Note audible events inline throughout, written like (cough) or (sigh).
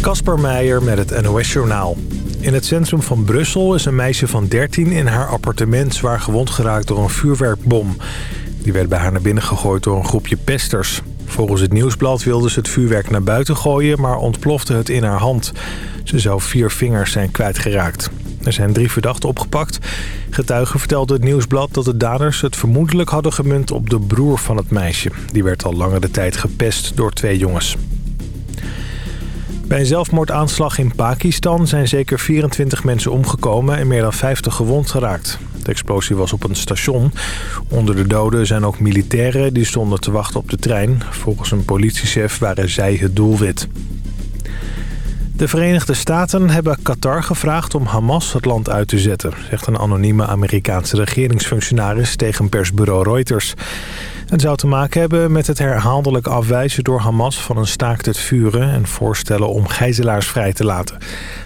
Kasper Meijer met het NOS-journaal. In het centrum van Brussel is een meisje van 13 in haar appartement zwaar gewond geraakt door een vuurwerkbom. Die werd bij haar naar binnen gegooid door een groepje pesters. Volgens het nieuwsblad wilde ze het vuurwerk naar buiten gooien, maar ontplofte het in haar hand. Ze zou vier vingers zijn kwijtgeraakt. Er zijn drie verdachten opgepakt. Getuigen vertelden het nieuwsblad dat de daders het vermoedelijk hadden gemunt op de broer van het meisje. Die werd al langere tijd gepest door twee jongens. Bij een zelfmoordaanslag in Pakistan zijn zeker 24 mensen omgekomen en meer dan 50 gewond geraakt. De explosie was op een station. Onder de doden zijn ook militairen die stonden te wachten op de trein. Volgens een politiechef waren zij het doelwit. De Verenigde Staten hebben Qatar gevraagd om Hamas het land uit te zetten... zegt een anonieme Amerikaanse regeringsfunctionaris tegen persbureau Reuters. Het zou te maken hebben met het herhaaldelijk afwijzen door Hamas van een staakt het vuren... en voorstellen om gijzelaars vrij te laten.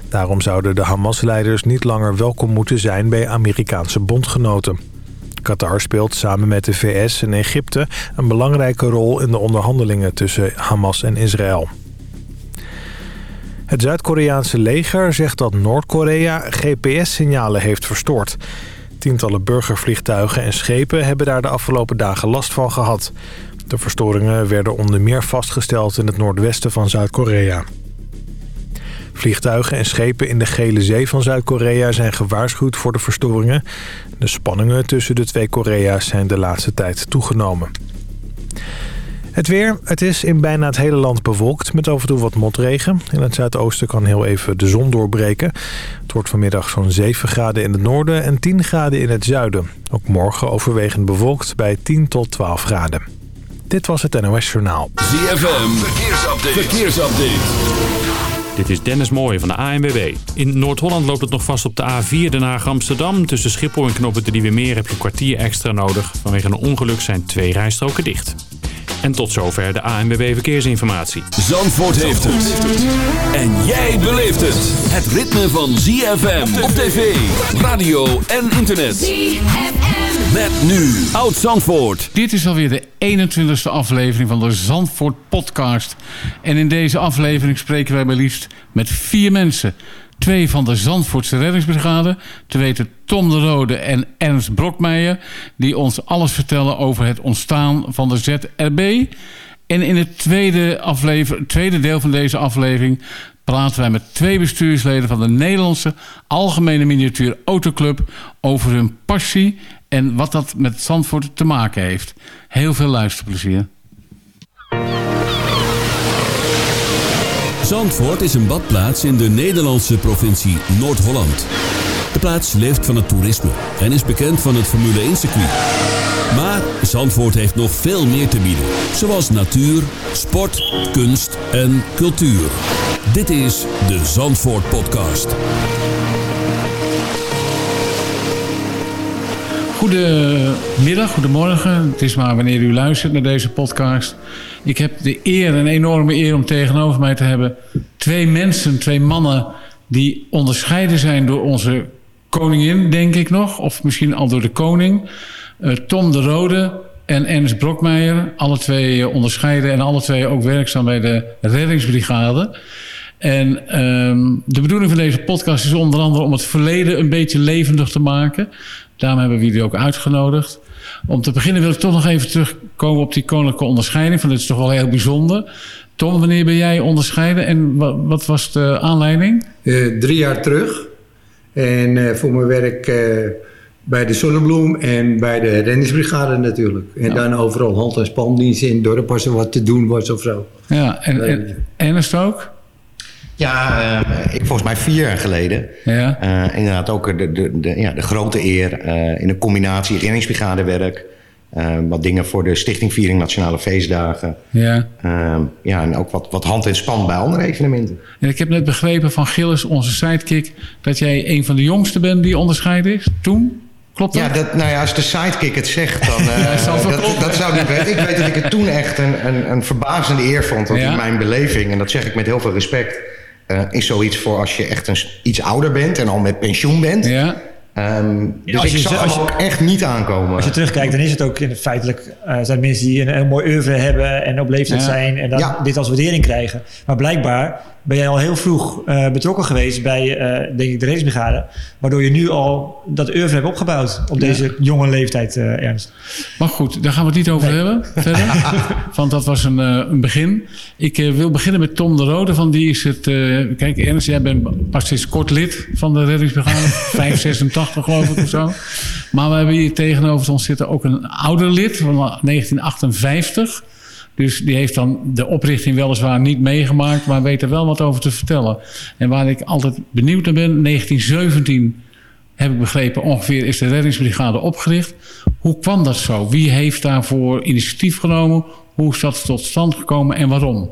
Daarom zouden de Hamas-leiders niet langer welkom moeten zijn bij Amerikaanse bondgenoten. Qatar speelt samen met de VS en Egypte een belangrijke rol in de onderhandelingen tussen Hamas en Israël. Het Zuid-Koreaanse leger zegt dat Noord-Korea GPS-signalen heeft verstoord. Tientallen burgervliegtuigen en schepen hebben daar de afgelopen dagen last van gehad. De verstoringen werden onder meer vastgesteld in het noordwesten van Zuid-Korea. Vliegtuigen en schepen in de Gele Zee van Zuid-Korea zijn gewaarschuwd voor de verstoringen. De spanningen tussen de twee Korea's zijn de laatste tijd toegenomen. Het weer. Het is in bijna het hele land bewolkt met af en toe wat motregen. In het zuidoosten kan heel even de zon doorbreken. Het wordt vanmiddag zo'n 7 graden in het noorden en 10 graden in het zuiden. Ook morgen overwegend bewolkt bij 10 tot 12 graden. Dit was het NOS Journaal. ZFM. Verkeersupdate. Verkeersupdate. Dit is Dennis Mooij van de ANWB. In Noord-Holland loopt het nog vast op de A4 Den Haag-Amsterdam. Tussen Schiphol en Knoppen de Nieuwe Meer heb je een kwartier extra nodig. Vanwege een ongeluk zijn twee rijstroken dicht. En tot zover de ANWB Verkeersinformatie. Zandvoort heeft het. En jij beleeft het. Het ritme van ZFM op tv, radio en internet. ZFM. Met nu Oud Zandvoort. Dit is alweer de 21ste aflevering van de Zandvoort podcast. En in deze aflevering spreken wij maar liefst met vier mensen... Twee van de Zandvoortse reddingsbrigade, te weten Tom de Rode en Ernst Brokmeijer... die ons alles vertellen over het ontstaan van de ZRB. En in het tweede, tweede deel van deze aflevering praten wij met twee bestuursleden van de Nederlandse Algemene Miniatuur Autoclub over hun passie en wat dat met Zandvoort te maken heeft. Heel veel luisterplezier. Zandvoort is een badplaats in de Nederlandse provincie Noord-Holland. De plaats leeft van het toerisme en is bekend van het Formule 1 circuit. Maar Zandvoort heeft nog veel meer te bieden. Zoals natuur, sport, kunst en cultuur. Dit is de Zandvoort Podcast. Goedemiddag, goedemorgen. Het is maar wanneer u luistert naar deze podcast. Ik heb de eer, een enorme eer om tegenover mij te hebben... twee mensen, twee mannen die onderscheiden zijn door onze koningin, denk ik nog. Of misschien al door de koning. Uh, Tom de Rode en Ernst Brokmeijer. Alle twee onderscheiden en alle twee ook werkzaam bij de reddingsbrigade. En um, de bedoeling van deze podcast is onder andere om het verleden een beetje levendig te maken. Daarom hebben we jullie ook uitgenodigd. Om te beginnen wil ik toch nog even terugkomen op die koninklijke onderscheiding. Van dit is toch wel heel bijzonder. Tom, wanneer ben jij onderscheiden en wat, wat was de aanleiding? Uh, drie jaar terug. En uh, voor mijn werk uh, bij de Zonnebloem en bij de renningsbrigade natuurlijk. En ja. dan overal hand- en spandienst in dorp als er wat te doen was of zo. Ja, en, en Ernst ook? Ja, uh, ik volgens mij vier jaar geleden. Ja. Uh, inderdaad ook de, de, de, ja, de grote eer uh, in een combinatie reddingsbrigadewerk. wat dingen voor de Stichting Viering Nationale Feestdagen. Ja. ja, en ook wat, wat hand in span bij andere evenementen. En ik heb net begrepen van Gilles, onze sidekick... dat jij een van de jongsten bent die onderscheiden is. Toen? Klopt dat? Ja, dat, nou ja, als de sidekick het zegt, dan... Uh, (laughs) ja, dat, dat, zou niet weten. Ik weet dat ik het toen echt een, een, een verbazende eer vond. Ja? in mijn beleving, en dat zeg ik met heel veel respect... Uh, is zoiets voor als je echt een, iets ouder bent en al met pensioen bent. Ja. Um, dus als je, ik zag als je, ook echt niet aankomen. Als je terugkijkt, dan is het ook feitelijk... Uh, zijn mensen die een, een mooi oeuvre hebben en op leeftijd zijn... en dan ja. dit als waardering krijgen. Maar blijkbaar ben jij al heel vroeg uh, betrokken geweest bij, uh, denk ik, de reddingsbrigade. Waardoor je nu al dat oeuvre hebt opgebouwd op deze jonge leeftijd, uh, Ernst. Maar goed, daar gaan we het niet over nee. hebben verder. (laughs) Want dat was een, een begin. Ik wil beginnen met Tom de Rode. Van die is het... kijk, Ernst, jij bent pas sinds kort lid van de reddingsbrigade. (laughs) 586 geloof ik of zo. Maar we hebben hier tegenover ons zitten ook een ouder lid van 1958... Dus die heeft dan de oprichting weliswaar niet meegemaakt, maar weet er wel wat over te vertellen. En waar ik altijd benieuwd naar ben, 1917 heb ik begrepen, ongeveer is de reddingsbrigade opgericht. Hoe kwam dat zo? Wie heeft daarvoor initiatief genomen? Hoe is dat tot stand gekomen en waarom?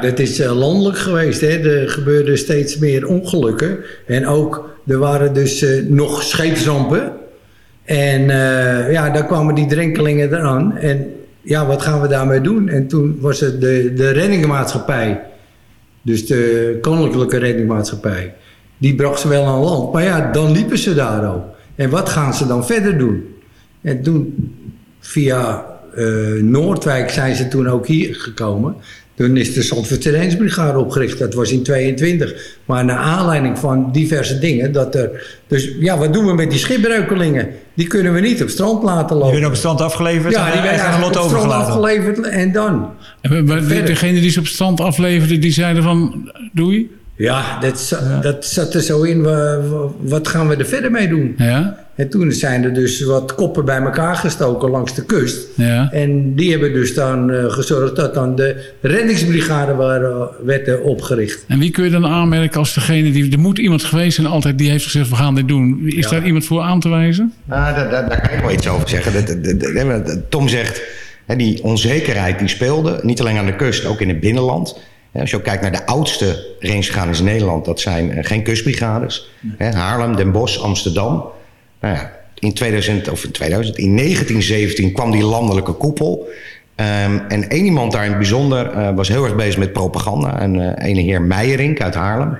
Dat is eh, landelijk geweest. Hè. Er gebeurden steeds meer ongelukken. En ook, er waren dus uh, nog scheepsrampen. En uh, ja, daar kwamen die drenkelingen eraan. En ja, wat gaan we daarmee doen? En toen was het de, de reddingmaatschappij, dus de Koninklijke Reddingmaatschappij, die bracht ze wel aan land. Maar ja, dan liepen ze daar ook. En wat gaan ze dan verder doen? En toen, via uh, Noordwijk zijn ze toen ook hier gekomen. Toen is de Zandvoortse opgericht. Dat was in 22. Maar naar aanleiding van diverse dingen. Dat er, dus ja, wat doen we met die schipbreukelingen? Die kunnen we niet op strand laten lopen. Die werden op het strand afgeleverd ja, en die werden aan lot overgelaten. afgeleverd en dan? En degene die ze op het strand afleverden, die zeiden van doei? Ja, dat, dat zat er zo in. Wat gaan we er verder mee doen? Ja. En toen zijn er dus wat koppen bij elkaar gestoken langs de kust. Ja. En die hebben dus dan uh, gezorgd dat dan de reddingsbrigade waren, werd opgericht. En wie kun je dan aanmerken als degene die... Er moet iemand geweest zijn altijd die heeft gezegd we gaan dit doen. Is daar iemand voor aan te wijzen? Nou, daar, daar, daar kan ik wel iets over zeggen. Tom zegt, die onzekerheid die speelde. Niet alleen aan de kust, ook in het binnenland. Als je ook kijkt naar de oudste rangebrigades in Nederland... dat zijn eh, geen kustbrigades. Haarlem, Den Bosch, Amsterdam... Nou ja, in 2000, of in 2000, in 1917 kwam die landelijke koepel. Um, en één iemand daar in het bijzonder uh, was heel erg bezig met propaganda. Een uh, ene heer Meijerink uit Haarlem.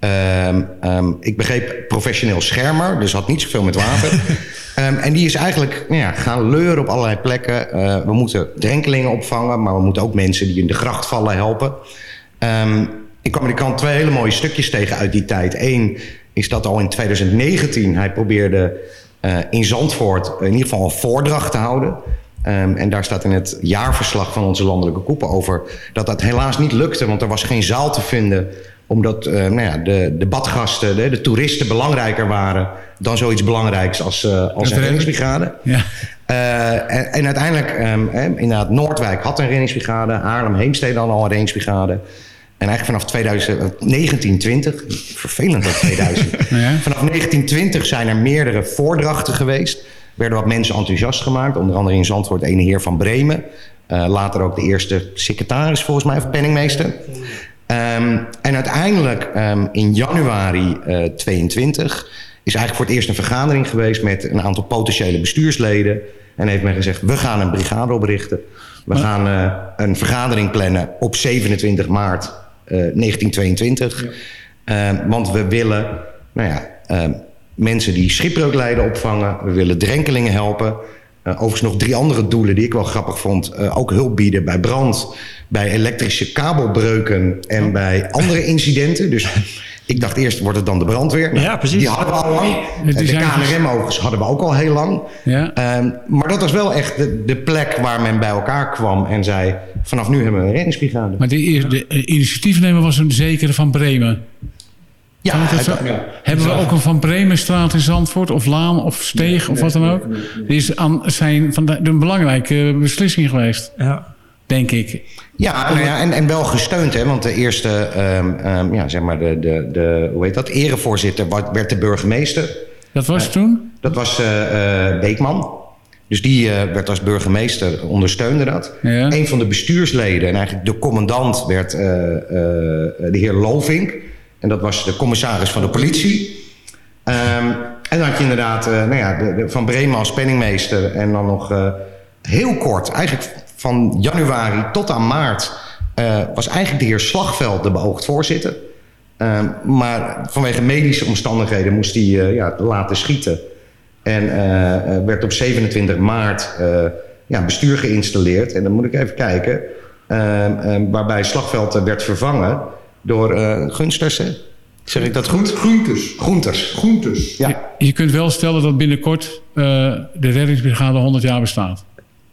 Um, um, ik begreep professioneel schermer, dus had niet zoveel met water. (laughs) en die is eigenlijk nou ja, gaan leuren op allerlei plekken. Uh, we moeten drenkelingen opvangen, maar we moeten ook mensen die in de gracht vallen helpen. ik kwam in de krant twee hele mooie stukjes tegen uit die tijd. Eén is dat al in 2019 hij probeerde uh, in Zandvoort in ieder geval een voordracht te houden. Um, en daar staat in het jaarverslag van onze landelijke koepel over dat dat helaas niet lukte, want er was geen zaal te vinden omdat uh, nou ja, de, de badgasten, de, de, toeristen belangrijker waren dan zoiets belangrijks als, uh, als een reddingsbrigade. Ja. En, en, uiteindelijk, um, inderdaad, Noordwijk had een reddingsbrigade, Haarlem, Heemstede dan al een reddingsbrigade. En eigenlijk vanaf 2000, 1920, vervelend dat 2000. (laughs) ja. Vanaf 1920 zijn er meerdere voordrachten geweest. Werden wat mensen enthousiast gemaakt. Onder andere in Zandvoort ene heer van Bremen. Uh, later ook de eerste secretaris volgens mij, of penningmeester. Um, en uiteindelijk um, in januari uh, 22 is eigenlijk voor het eerst een vergadering geweest... met een aantal potentiële bestuursleden. En heeft men gezegd, we gaan een brigade oprichten. We gaan uh, een vergadering plannen op 27 maart 1922. Eh, ehm, want we willen nou ja, ehm, mensen die schipbreuk lijden opvangen. We willen drenkelingen helpen. Uh, overigens nog drie andere doelen die ik wel grappig vond. Uh, ook hulp bieden bij brand, bij elektrische kabelbreuken en oh. bij andere incidenten. Dus ik dacht eerst, wordt het dan de brandweer? ja, precies. Die hadden we al lang. De KNRM overigens hadden we ook al heel lang. Ja. Um, maar dat was wel echt de, de, plek waar men bij elkaar kwam en zei... vanaf nu hebben we een reddingsbrigade. Maar de, de initiatiefnemer was een zekere van Bremen. Ja, ja, Hebben we ook een Van Bremenstraat in Zandvoort? Of Laan of Steeg of wat dan ook? Die is aan zijn van de, een belangrijke beslissing geweest. Ja denk ik. Ja, nou ja en, en wel gesteund, hè, want de eerste, um, um, ja, zeg maar, de, de, de, hoe heet dat, erevoorzitter werd de burgemeester. Dat was uh, toen? Dat was uh, uh, Beekman. Dus die werd als burgemeester, ondersteunde dat. Ja. Een van de bestuursleden en eigenlijk de commandant werd de heer Lovink. En dat was de commissaris van de politie. Um, en dan had je inderdaad nou ja, Van Bremen als penningmeester. En dan nog heel kort, eigenlijk van januari tot aan maart uh, was eigenlijk de heer Slagveld de beoogd voorzitter. Ehm, maar vanwege medische omstandigheden moest hij ja, laten schieten. En werd op 27 maart ja, bestuur geïnstalleerd. En dan moet ik even kijken. Ehm, ehm, waarbij Slagveld werd vervangen door Gunsters. Zeg ik dat goed? Groenters. Groenters. Groenters. Ja. Je, je kunt wel stellen dat binnenkort de reddingsbrigade 100 jaar bestaat.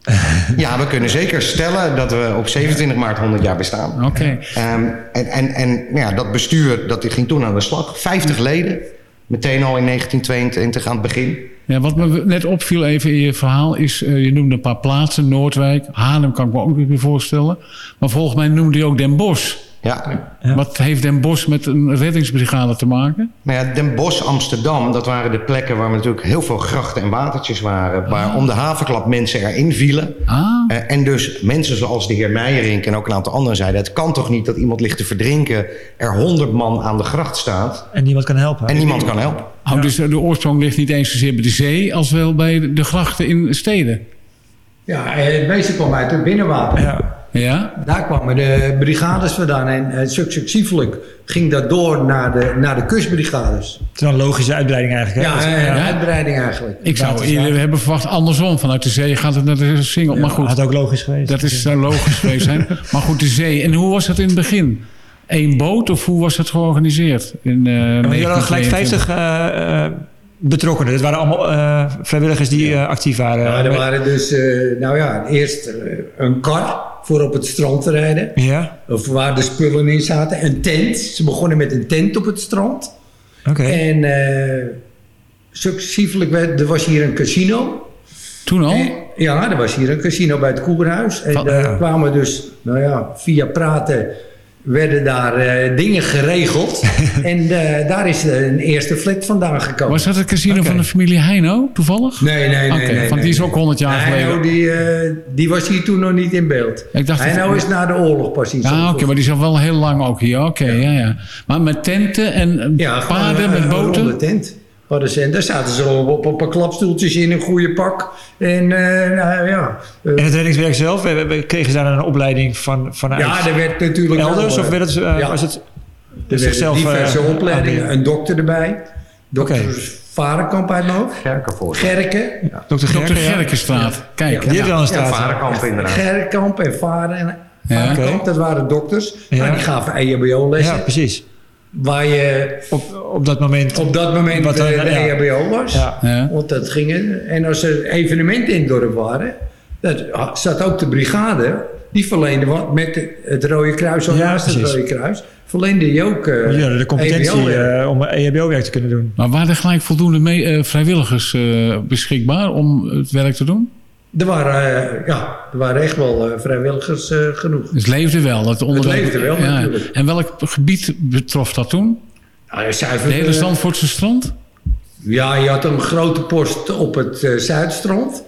(laughs) Ja, we kunnen zeker stellen dat we op 27 maart 100 jaar bestaan. Oké. Ehm, en en, en nou ja, dat bestuur dat ging toen aan de slag. 50 leden, meteen al in 1922 aan het begin. Ja, wat me net opviel even in je verhaal is, uh, je noemde een paar plaatsen, Noordwijk, Haarlem kan ik me ook niet meer voorstellen. Maar volgens mij noemde je ook Den Bosch. Ja. Wat heeft Den Bosch met een reddingsbrigade te maken? Nou ja, Den Bosch, Amsterdam, dat waren de plekken waar natuurlijk heel veel grachten en watertjes waren. Waar ah. om de havenklap mensen erin vielen. Ah. Uh, en dus mensen zoals de heer Meijerink en ook een aantal anderen zeiden... het kan toch niet dat iemand ligt te verdrinken, er honderd man aan de gracht staat. En niemand kan helpen. En niemand kan helpen. Oh, Dus de oorsprong ligt niet eens zozeer bij de zee als wel bij de grachten in steden? Ja, het meeste kwam uit het binnenwater. Ja. Ja? Daar kwamen de brigades vandaan. En uh, successievelijk ging dat door naar de, naar de kustbrigades. Het is een logische uitbreiding eigenlijk. Hè? Ja, een uitbreiding eigenlijk. Ik zou eerder hebben verwacht andersom. Vanuit de zee gaat het naar de single. Ja, maar goed. had ook logisch geweest. Dat is zou logisch geweest zijn. (laughs) Maar goed, de zee. En hoe was dat in het begin? Eén boot of hoe was dat georganiseerd? In, uh, ja, je had gelijk 50 uh, betrokkenen. Het waren allemaal uh, vrijwilligers die uh, actief waren. Ja, er waren dus, uh, nou ja, eerst een kar voor op het strand te rijden. Ja. Of waar de spullen in zaten. Een tent. Ze begonnen met een tent op het strand. Oké. Okay. En successievelijk werd, er was hier een casino. Toen al? En, ja, er was hier een casino bij het Koerhuis. En daar kwamen dus, nou ja, via praten werden daar uh, dingen geregeld. (laughs) en uh, daar is een eerste flat vandaan gekomen. Was dat het casino okay. van de familie Heino, toevallig? Nee, nee, nee. Okay, nee want die is ook 100 jaar Heino, geleden. Die, uh, die was hier toen nog niet in beeld. Ik dacht Heino is na de oorlog pas iets. Ja, oké, okay, maar die zat wel heel lang ook hier. Oké, ja. ja. ja, Maar met tenten en ja, paarden, met boten? Een tent. Hadden ze, en daar zaten ze op, op, op een klapstoeltjes in een goede pak. En, uh, nou, ja, uh, en het reddingswerk zelf, kregen ze daar een opleiding van, vanuit Ja, er werd natuurlijk elders wel, of werd het, uh, ja. was het er zichzelf, diverse opleidingen, een dokter erbij. Dokter okay. Varenkamp uit mijn hoofd. Gerken Gerken. Ja. Dokter Gerken, Gerkenstraat. Ja. Kijk. Ja, die ja. een straat. Ja, Varenkamp inderdaad. Gerkenkamp en Varen, Varenkamp, okay. dat waren dokters. Maar die gaven EHBO-lessen. Ja, precies waar je op, op dat moment, op dat moment wat de, de ja. EHBO was. Ja. Ja. Want dat ging, en als er evenementen in het dorp waren, dat zat ook de brigade, die verleende wat met het Rode Kruis, of ja, naast het Rode Kruis, verleende je ook uh, ja, de competentie uh, om EHBO-werk te kunnen doen. Maar waren er gelijk voldoende mee, uh, vrijwilligers beschikbaar om het werk te doen? Er waren, uh, ja, er waren echt wel uh, vrijwilligers uh, genoeg. Dus het leefde wel? Het, het leefde wel, ja. natuurlijk. En welk gebied betrof dat toen? Nou, zuiver, de hele Zandvoortse strand? Ja, je had een grote post op het Zuidstrand.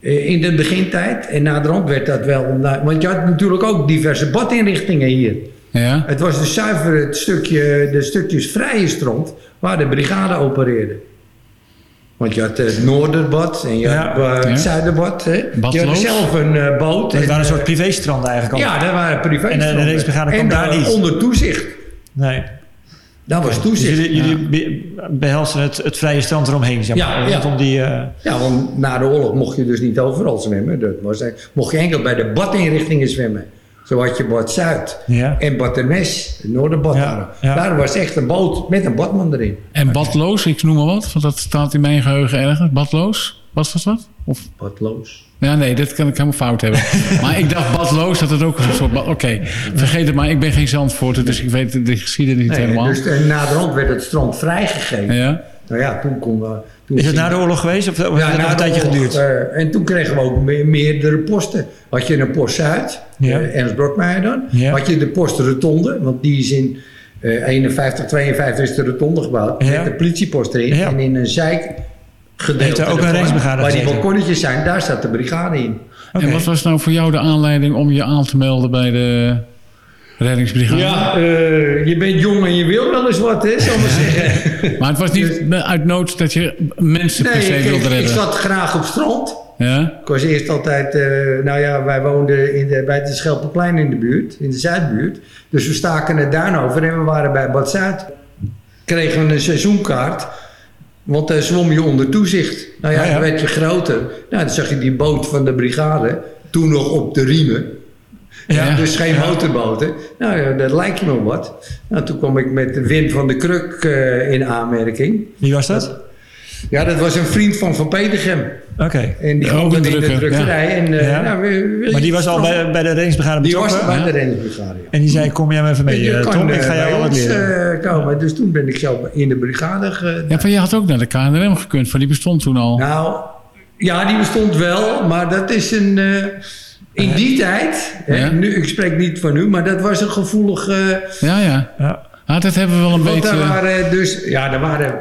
in de begintijd. En na de rand werd dat wel... Want je had natuurlijk ook diverse badinrichtingen hier. Ja. Het was dus zuiver het stukje, de stukjes vrije strand... waar de brigade opereerde. Want je had het Noorderbad en je ja. had het Zuiderbad. Hè? Je had zelf een uh, boot. Dat en, waren een soort privéstranden eigenlijk al. Ja, dat waren privéstranden. En de reddingsbrigade kwam daar niet. onder toezicht. Nee. Dat was toezicht. Dus jullie, jullie behelzen het, het vrije strand eromheen, zeg maar. Ja, ja. Om die, uh... ja, want na de oorlog mocht je dus niet overal zwemmen. Dat was, mocht je enkel bij de badinrichtingen zwemmen. Zo had je Bad Zuid ja. en Bad het Noorderbad. Ja, ja. Daar was echt een boot met een badman erin. En Badloos, ik noem maar wat, want dat staat in mijn geheugen ergens. Badloos, was dat wat? Of? Badloos. Ja, nee, dat kan ik helemaal fout hebben. (laughs) maar ik dacht Badloos, dat het ook een soort... Oké, okay. vergeet het maar, ik ben geen Zandvoorter, dus ik weet de geschiedenis niet nee, helemaal. Dus en na de rand werd het strand vrijgegeven. Ja. Nou ja, toen kon we... Toen is het na de oorlog geweest of, of ja, heeft het nog een tijdje geduurd? Uh, en toen kregen we ook me meerdere posten. Had je een post Zuid, ja. uh, Ernst Brokmeijer dan. Ja. Had je de post Rotonde, want die is in uh, 51, 52 is de Rotonde gebouwd. Ja. Met de politiepost erin. Ja. En in een zijk gedeelte ook een Waar die balkonnetjes zijn, daar staat de brigade in. En wat was nou voor jou de aanleiding om je aan te melden bij de reddingsbrigade? Ja, uh, je bent jong en je wil wel eens wat, hè, zal ik maar (laughs) zeggen. Maar het was niet uit nood dat je mensen nee, per se wilde redden? ik zat graag op strand. Ja? Ik was eerst altijd, uh, nou ja, wij woonden in de, bij het Schelpenplein in de buurt, in de Zuidbuurt. Dus we staken het duin over en we waren bij Bad Zuid. Kregen we een seizoenkaart, want daar zwom je onder toezicht. Nou ja, dan werd je groter. Nou, dan zag je die boot van de brigade, toen nog op de riemen. Ja, dus geen motorboten. Nou ja, dat lijkt me wat. Nou, toen kwam ik met Wim van de Kruk uh, in aanmerking. Wie was dat? Ja, dat was een vriend van Van Petergem. Oké. En die kwam in de drukkerij. En, uh, ja. nou, maar die was al bij, bij de reddingsbrigade betrokken? Die was bij de reddingsbrigade, En die zei, kom jij maar even mee, je uh, Tom? Ik ga jou wat leren. komen. Dus toen ben ik zo in de brigade Ja, van je had ook naar de KNRM gekund, van die bestond toen al. Nou, ja, die bestond wel. Maar dat is een... In die tijd, hè, nu, ik spreek niet van nu, maar dat was een gevoelige... Ja, ja. ja. Ah, dat hebben we wel een want beetje... Daar waren dus, ja, er waren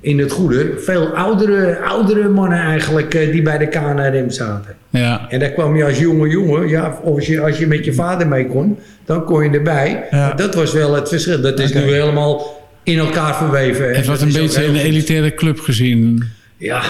in het goede veel oudere, oudere mannen eigenlijk eh, die bij de KNRM zaten. Ja. En daar kwam je als jonge jongen, ja, of als je, als je met je vader mee kon, dan kon je erbij. Ja. Dat was wel het verschil. Dat is nu helemaal in elkaar verweven. Het was een beetje een elitaire club gezien. Ja,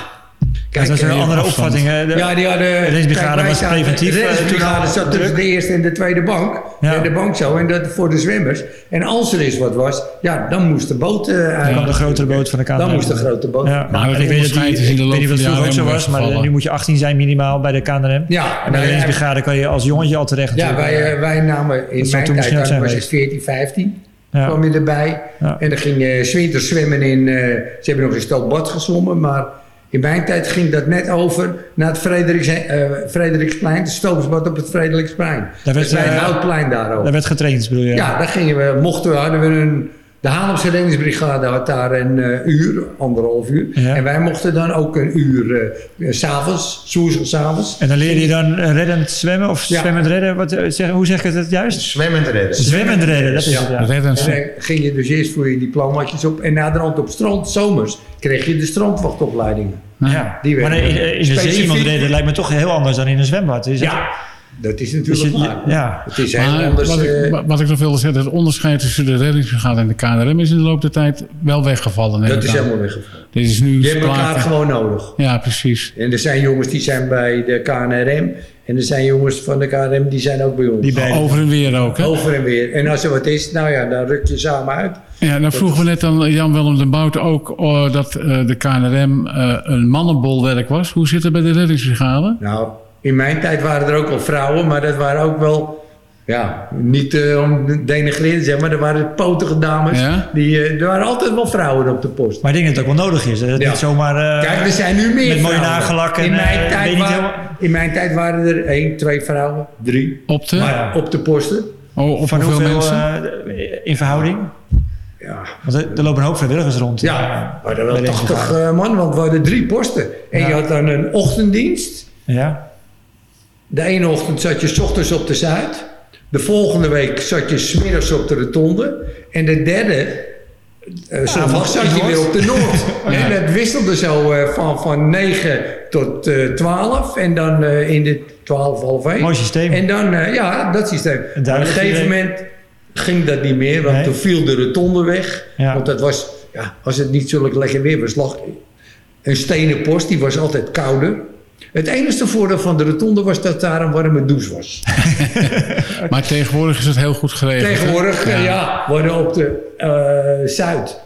Kijk, dat zijn andere opvattingen. De, ja, die hadden... De reddingsbrigade was preventief. De reddingsbrigade zat tussen de eerste en de tweede bank. Ja. De bank zo. En dat voor de zwemmers. En als er eens wat was, ja, dan moest de boot... Uh, ja, dan de grotere boot van de KNRM. Dan moest de grote boot. Ja. Maar ik weet, dat die, ik weet niet of het vroeger ook zo was, maar nu moet je 18 zijn minimaal bij de KNRM. Ja. En bij de reddingsbrigade kan je als jongetje al terecht. Ja, wij, uh, wij namen in mijn tijd, was het 14, 15. Ja. kwam je erbij. Ja. En dan ging je zwinters zwemmen in... Uh, ze hebben nog in bad gezwommen, maar in mijn tijd ging dat net over naar het Frederiks, uh, Frederiksplein, de stoomsbad op het Frederiksplein. Daar werd, het uh, Houtplein daarover. Daar werd getraind, bedoel je? Ja, daar gingen we, mochten we, hadden we een, de Haarlemse reddingsbrigade had daar een uh, uur, anderhalf uur. Ja. En wij mochten dan ook een uur uh, s'avonds, s'avonds. En dan leerde je dan reddend zwemmen of ja. zwemmend redden? Wat, zeg, hoe zeg ik het juist? Zwemmend redden. Zwemmend redden, dat is ja. het, ja. Reddend. En dan ging je dus eerst voor je diplomaatjes op. En naderhand op strand, zomers, kreeg je de strandwachtopleidingen. Ja, die maar in, in de redden lijkt me toch heel anders dan in een zwembad. Is ja. Dat is natuurlijk dus je, Ja. Het is heel anders. Wat, ik, uh, wat ik nog wilde zeggen, het onderscheid tussen de reddingsbrigade en de KNRM is in de loop der tijd wel weggevallen. Dat is helemaal weggevallen. Dit is nu je hebt elkaar gewoon nodig. Ja, precies. En er zijn jongens die zijn bij de KNRM. En er zijn jongens van de KNRM die zijn ook bij ons. Die bij Over en weer ook, hè? Over en weer. En als er wat is, nou ja, dan ruk je samen uit. Ja, dan vroegen we net aan Jan Willem de Bout ook uh, dat uh, de KNRM uh, een mannenbolwerk was. Hoe zit het bij de reddingsbrigade? Nou, in mijn tijd waren er ook wel vrouwen, maar dat waren ook wel... Ja, niet uh, om denigreren te zeggen, maar er waren potige dames. Ja? Die, uh, er waren altijd wel vrouwen op de post. Maar ik denk dat het ook wel nodig is. Dat ja. niet zomaar... Uh, Kijk, er zijn nu meer Met mooie nagellak. In, mijn tijd waren, in mijn tijd waren er één, twee vrouwen, drie. Op de? Maar op de posten. Oh, op Van hoeveel, hoeveel mensen? in verhouding? Ja. Want er, er lopen een hoop vrijwilligers rond. Ja, maar er waren 80 man, want we hadden drie posten. En ja. je had dan een ochtenddienst. Ja. De ene ochtend zat je ochtends op de Zuid. De volgende week zat je smiddags op de Rotonde. En de derde uh, zondag zat je weer op de Noord. (laughs) ja. En het wisselde zo uh, van, van 9 tot uh, 12. En dan in de 12, half 1. Mooi systeem. En dan, ja, dat systeem. Op een gegeven moment ging dat niet meer. Want nee. toen viel de Rotonde weg. Ja. Want dat was, ja, als het niet zo lekker weer was, lag een stenen post. Die was altijd kouder. Het enige voordeel van de rotonde was dat daar een warme douche was. (laughs) maar tegenwoordig is het heel goed geregeld. Tegenwoordig, ja. hadden op de uh, Zuid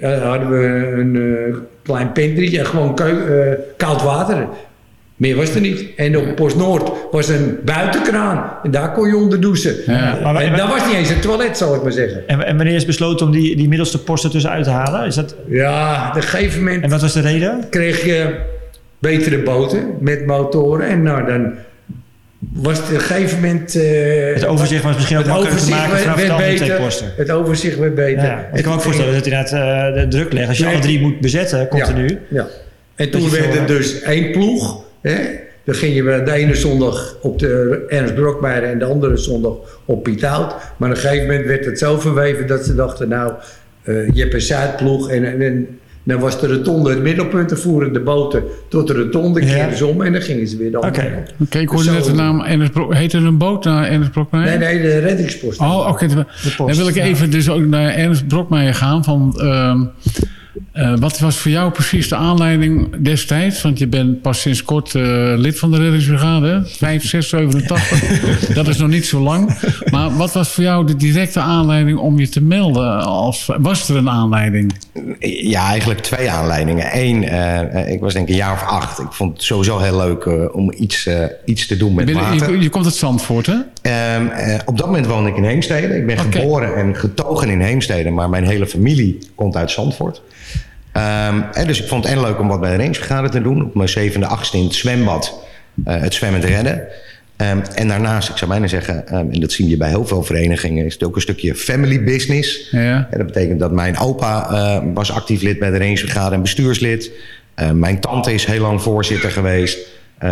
uh, hadden we een uh, klein pintrie en gewoon koud water. Meer was er niet. En op Post Noord was een buitenkraan. En daar kon je onder douchen. Ja. Maar, en dat was niet eens een toilet, zal ik maar zeggen. En, en wanneer is besloten om die, die middelste posten tussenuit te halen? Is dat... Ja, op een gegeven moment... En wat was de reden? Kreeg je betere boten met motoren. En nou, dan was het op een gegeven moment... Uh, het overzicht was misschien ook makkelijker te maken vanaf twee posten. Het overzicht werd beter. Ja, ik kan me ook voorstellen dat inderdaad uh, de druk legt. Als je nee. alle drie moet bezetten, continu. Ja, ja. En toen werd het dus één ploeg. Hè? Dan ging je de ene zondag op de Ernst Brokmeijer en de andere zondag op Piet Hout. Maar op een gegeven moment werd het zo verweven dat ze dachten... nou, uh, je hebt een Zuidploeg en, en, en dan was de rotonde het middelpunt. Dan voeren de boten tot de rotonde, keerden ze om en dan gingen ze weer de andere Oké, okay. okay, ik hoorde net de naam Ernst Brok. Heette er een boot naar Ernst Brokmeijer? Nee, nee, de reddingspost. Oh, oké. Okay. Dan wil ik even ja. dus ook naar Ernst Brokmeijer gaan. Van, Uh, wat was voor jou precies de aanleiding destijds? Want je bent pas sinds kort uh, lid van de reddingsbrigade. 5, 6, 87. dat is nog niet zo lang. Maar wat was voor jou de directe aanleiding om je te melden? Als, was er een aanleiding? Ja, eigenlijk twee aanleidingen. Eén, uh, ik was denk ik een jaar of acht. Ik vond het sowieso heel leuk om iets, iets te doen met water. Je, je, komt uit Zandvoort, hè? Um, op dat moment woonde ik in Heemstede. Ik ben okay. geboren en getogen in Heemstede. Maar mijn hele familie komt uit Zandvoort. Um, en dus ik vond het en leuk om wat bij de rangebrigade te doen. Op mijn zevende, achtste in het zwembad. Uh, het zwemmend redden. Um, en daarnaast, ik zou bijna zeggen, um, en dat zien je bij heel veel verenigingen, is het ook een stukje family business. Ja. En dat betekent dat mijn opa uh, was actief lid bij de rangebrigade en bestuurslid. Uh, mijn tante is heel lang voorzitter geweest.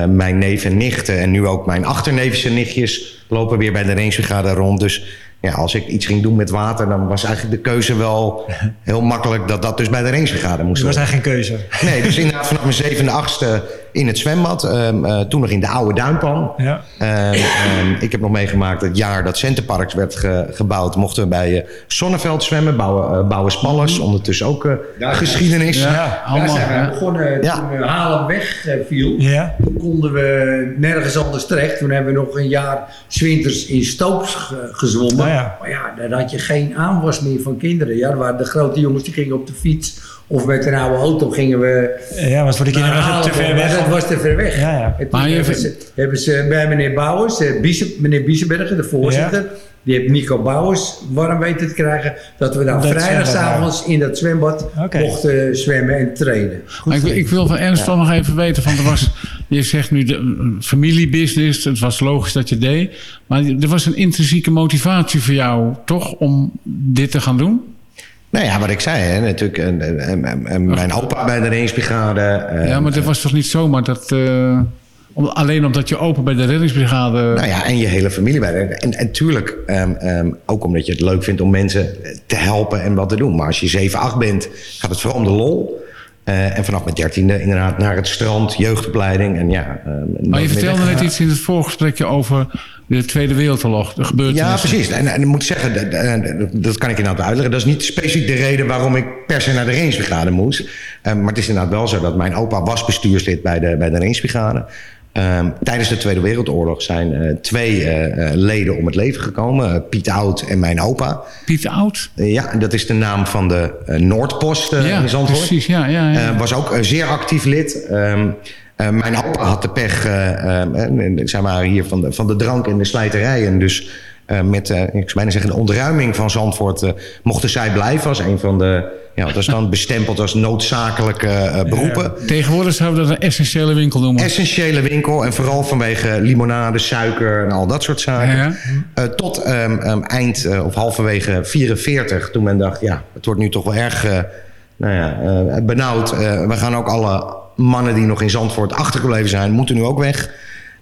mijn neef en nichten en nu ook mijn achterneefjes en nichtjes lopen weer bij de rangebrigade rond. Dus ja, als ik iets ging doen met water, dan was eigenlijk de keuze wel (laughs) heel makkelijk dat dat dus bij de rangebrigade moest Er was eigenlijk geen keuze. Nee, dus inderdaad vanaf mijn zevende, achtste in het zwembad. Um, uh, toen nog in de oude duinpan. Ja. Um, um, ik heb nog meegemaakt het jaar dat Centerparks werd ge gebouwd. Mochten we bij uh, Zonneveld zwemmen, bouwen, uh, bouwen Spallers. Ondertussen ook uh, Ja, geschiedenis. Ja, Daar allemaal. zijn we ja. begonnen Ja. toen uh, Haarlem wegviel. Ja. Toen konden we nergens anders terecht. Toen hebben we nog een jaar zwinters in Stoops ge- gezwommen. Nou ja. Maar ja, dan had je geen aanwas meer van kinderen. Ja, er waren de grote jongens die gingen op de fiets. Of met een oude auto gingen we Ja, want voor de kinderen was het te ver maar weg. Dat was te ver weg. Ja, ja. Maar je hebben, vindt- ze, hebben ze bij meneer Bouwers, eh, meneer Biesenberger, de voorzitter... Die heeft Nico Bouwers warm weten te krijgen... dat we dan Dat vrijdagavonds in dat zwembad mochten zwemmen en trainen. Ik, ik wil van Ernst wel nog even weten. Van er was, je zegt nu de mm, familiebusiness. Het was logisch dat je deed. Maar er was een intrinsieke motivatie voor jou, toch? Om dit te gaan doen? Nou ja, wat ik zei, hè, natuurlijk. En, en, mijn opa bij de rangebrigade. eh, ja, maar het was toch niet zomaar dat... eh, om, alleen omdat je open bij de reddingsbrigade... Nou ja, en je hele familie bij. de- En, en tuurlijk, ehm, ehm, ook omdat je het leuk vindt om mensen te helpen en wat te doen. Maar als je 7, 8 bent, gaat het vooral om de lol. Eh, en vanaf mijn dertiende inderdaad naar het strand, jeugdopleiding. En ja, ehm, maar je vertelde net iets in het voorgesprekje over de Tweede Wereldoorlog. De gebeurtenissen. Ja, precies. En, en ik moet zeggen, dat, dat- dat kan ik inderdaad uitleggen. Dat is niet specifiek de reden waarom ik per se naar de rangebrigade moest. Ehm, maar het is inderdaad wel zo dat mijn opa was bestuurslid bij de, bij de rangebrigade. Ehm, tijdens de Tweede Wereldoorlog zijn eh, twee eh, eh, leden om het leven gekomen. eh, Piet Oud en mijn opa. Piet Oud? Eh, ja, dat is de naam van de eh, Noordpost eh, ja, in Zandvoort. precies. Ja, ja, ja. Eh, was ook een zeer actief lid. Ehm, eh, mijn opa had de pech, eh, eh, zij waren hier van de, van de drank en de slijterijen. Dus met, ik zou bijna zeggen, de ontruiming van Zandvoort mochten zij blijven als een van de, ja, dat is dan (laughs) bestempeld als noodzakelijke beroepen. Tegenwoordig zouden we dat een essentiële winkel noemen. Essentiële winkel en vooral vanwege limonade, suiker en al dat soort zaken. Ja. Tot ehm, ehm, eind eh, of halverwege 44, toen men dacht, ja, het wordt nu toch wel erg nou ja, benauwd. We gaan ook alle mannen die nog in Zandvoort achtergebleven zijn, moeten nu ook weg.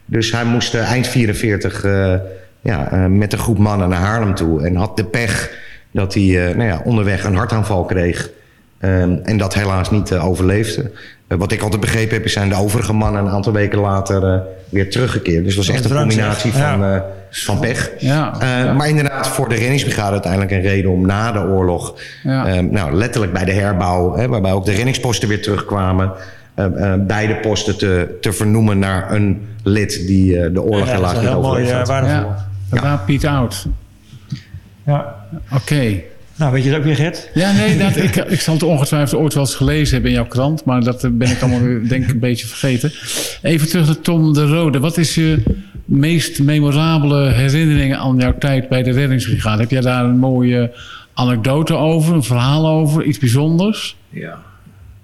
Dus hij moest eh, eind 44 eh, ja, eh, met een groep mannen naar Haarlem toe. En had de pech dat hij nou ja, onderweg een hartaanval kreeg. Ehm, en dat helaas niet overleefde. Wat ik altijd begrepen heb, is zijn de overige mannen een aantal weken later weer teruggekeerd. Dus het was echt een combinatie van, van pech. Ja. Maar inderdaad, voor de reddingsbrigade uiteindelijk een reden om na de oorlog... Ja. eh, nou, letterlijk bij de herbouw, hè, waarbij ook de reddingsposten weer terugkwamen... eh, eh, beide posten te, te vernoemen naar een lid die eh, de oorlog Ja, dat helaas is niet wel heel mooi overleefd had. waardevol. Ja. Dat Piet Oud. Ja. Oké. Nou, weet je het ook weer, Gert? Ja, nee, dat, ik, ik zal het ongetwijfeld ooit wel eens gelezen hebben in jouw krant. Maar dat ben ik allemaal weer, denk ik een beetje vergeten. Even terug naar Tom de Rode. Wat is je meest memorabele herinneringen aan jouw tijd bij de reddingsbrigade? Heb jij daar een mooie anekdote over, een verhaal over, iets bijzonders? Ja.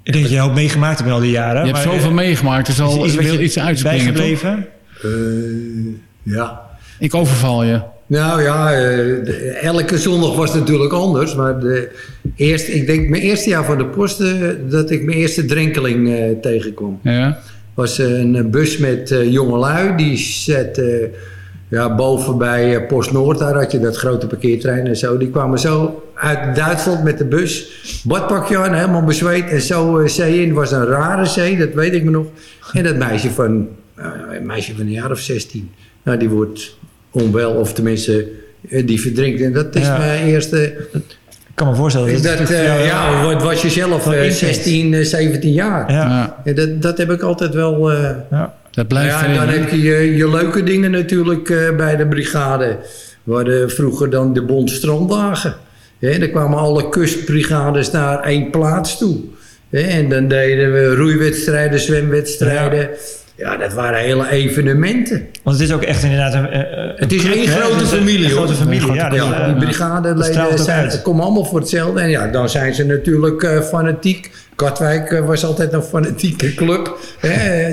Ik denk dat je ook meegemaakt hebt in al die jaren. Je hebt maar, zoveel eh, meegemaakt, er zal is er wat wil iets uitspringen, toch? bijgebleven? Eh, ja. Ik overval je. Nou ja, eh, elke zondag was het natuurlijk anders. Maar de eerste, ik denk mijn eerste jaar van de posten dat ik mijn eerste drenkeling eh, tegenkwam. Ja? was een bus met jongelui. Die eh, ja, boven bij Post Noord. Daar had je dat grote parkeertrein en zo. Die kwamen zo uit Duitsland met de bus. Badpakje aan, helemaal bezweet. En zo eh, zee in. Was een rare zee, dat weet ik me nog. En dat meisje van, een meisje van een jaar of 16. Nou, die wordt onwel, of tenminste, eh, die verdrinkt. En dat is Ja. mijn eerste kan me voorstellen. Dat, dat uh, ja, wat was je zelf? Uh, 16, 17 jaar. Ja. ja. dat, dat heb ik altijd wel... Uh, ja. Dat blijft ja, dan heb je je, je leuke dingen natuurlijk uh, bij de brigade. We hadden vroeger dan de Bond Stranddagen. He, dan kwamen alle kustbrigades naar één plaats toe. He, en dan deden we roeiwedstrijden, zwemwedstrijden. Ja. Ja, dat waren hele evenementen. Want het is ook echt inderdaad een... Uh, het is één grote familie. Een grote familie, ja. ja die brigadeleden zijn, komen allemaal voor hetzelfde. En ja, dan zijn ze natuurlijk uh, fanatiek. Katwijk uh, was altijd een fanatieke club.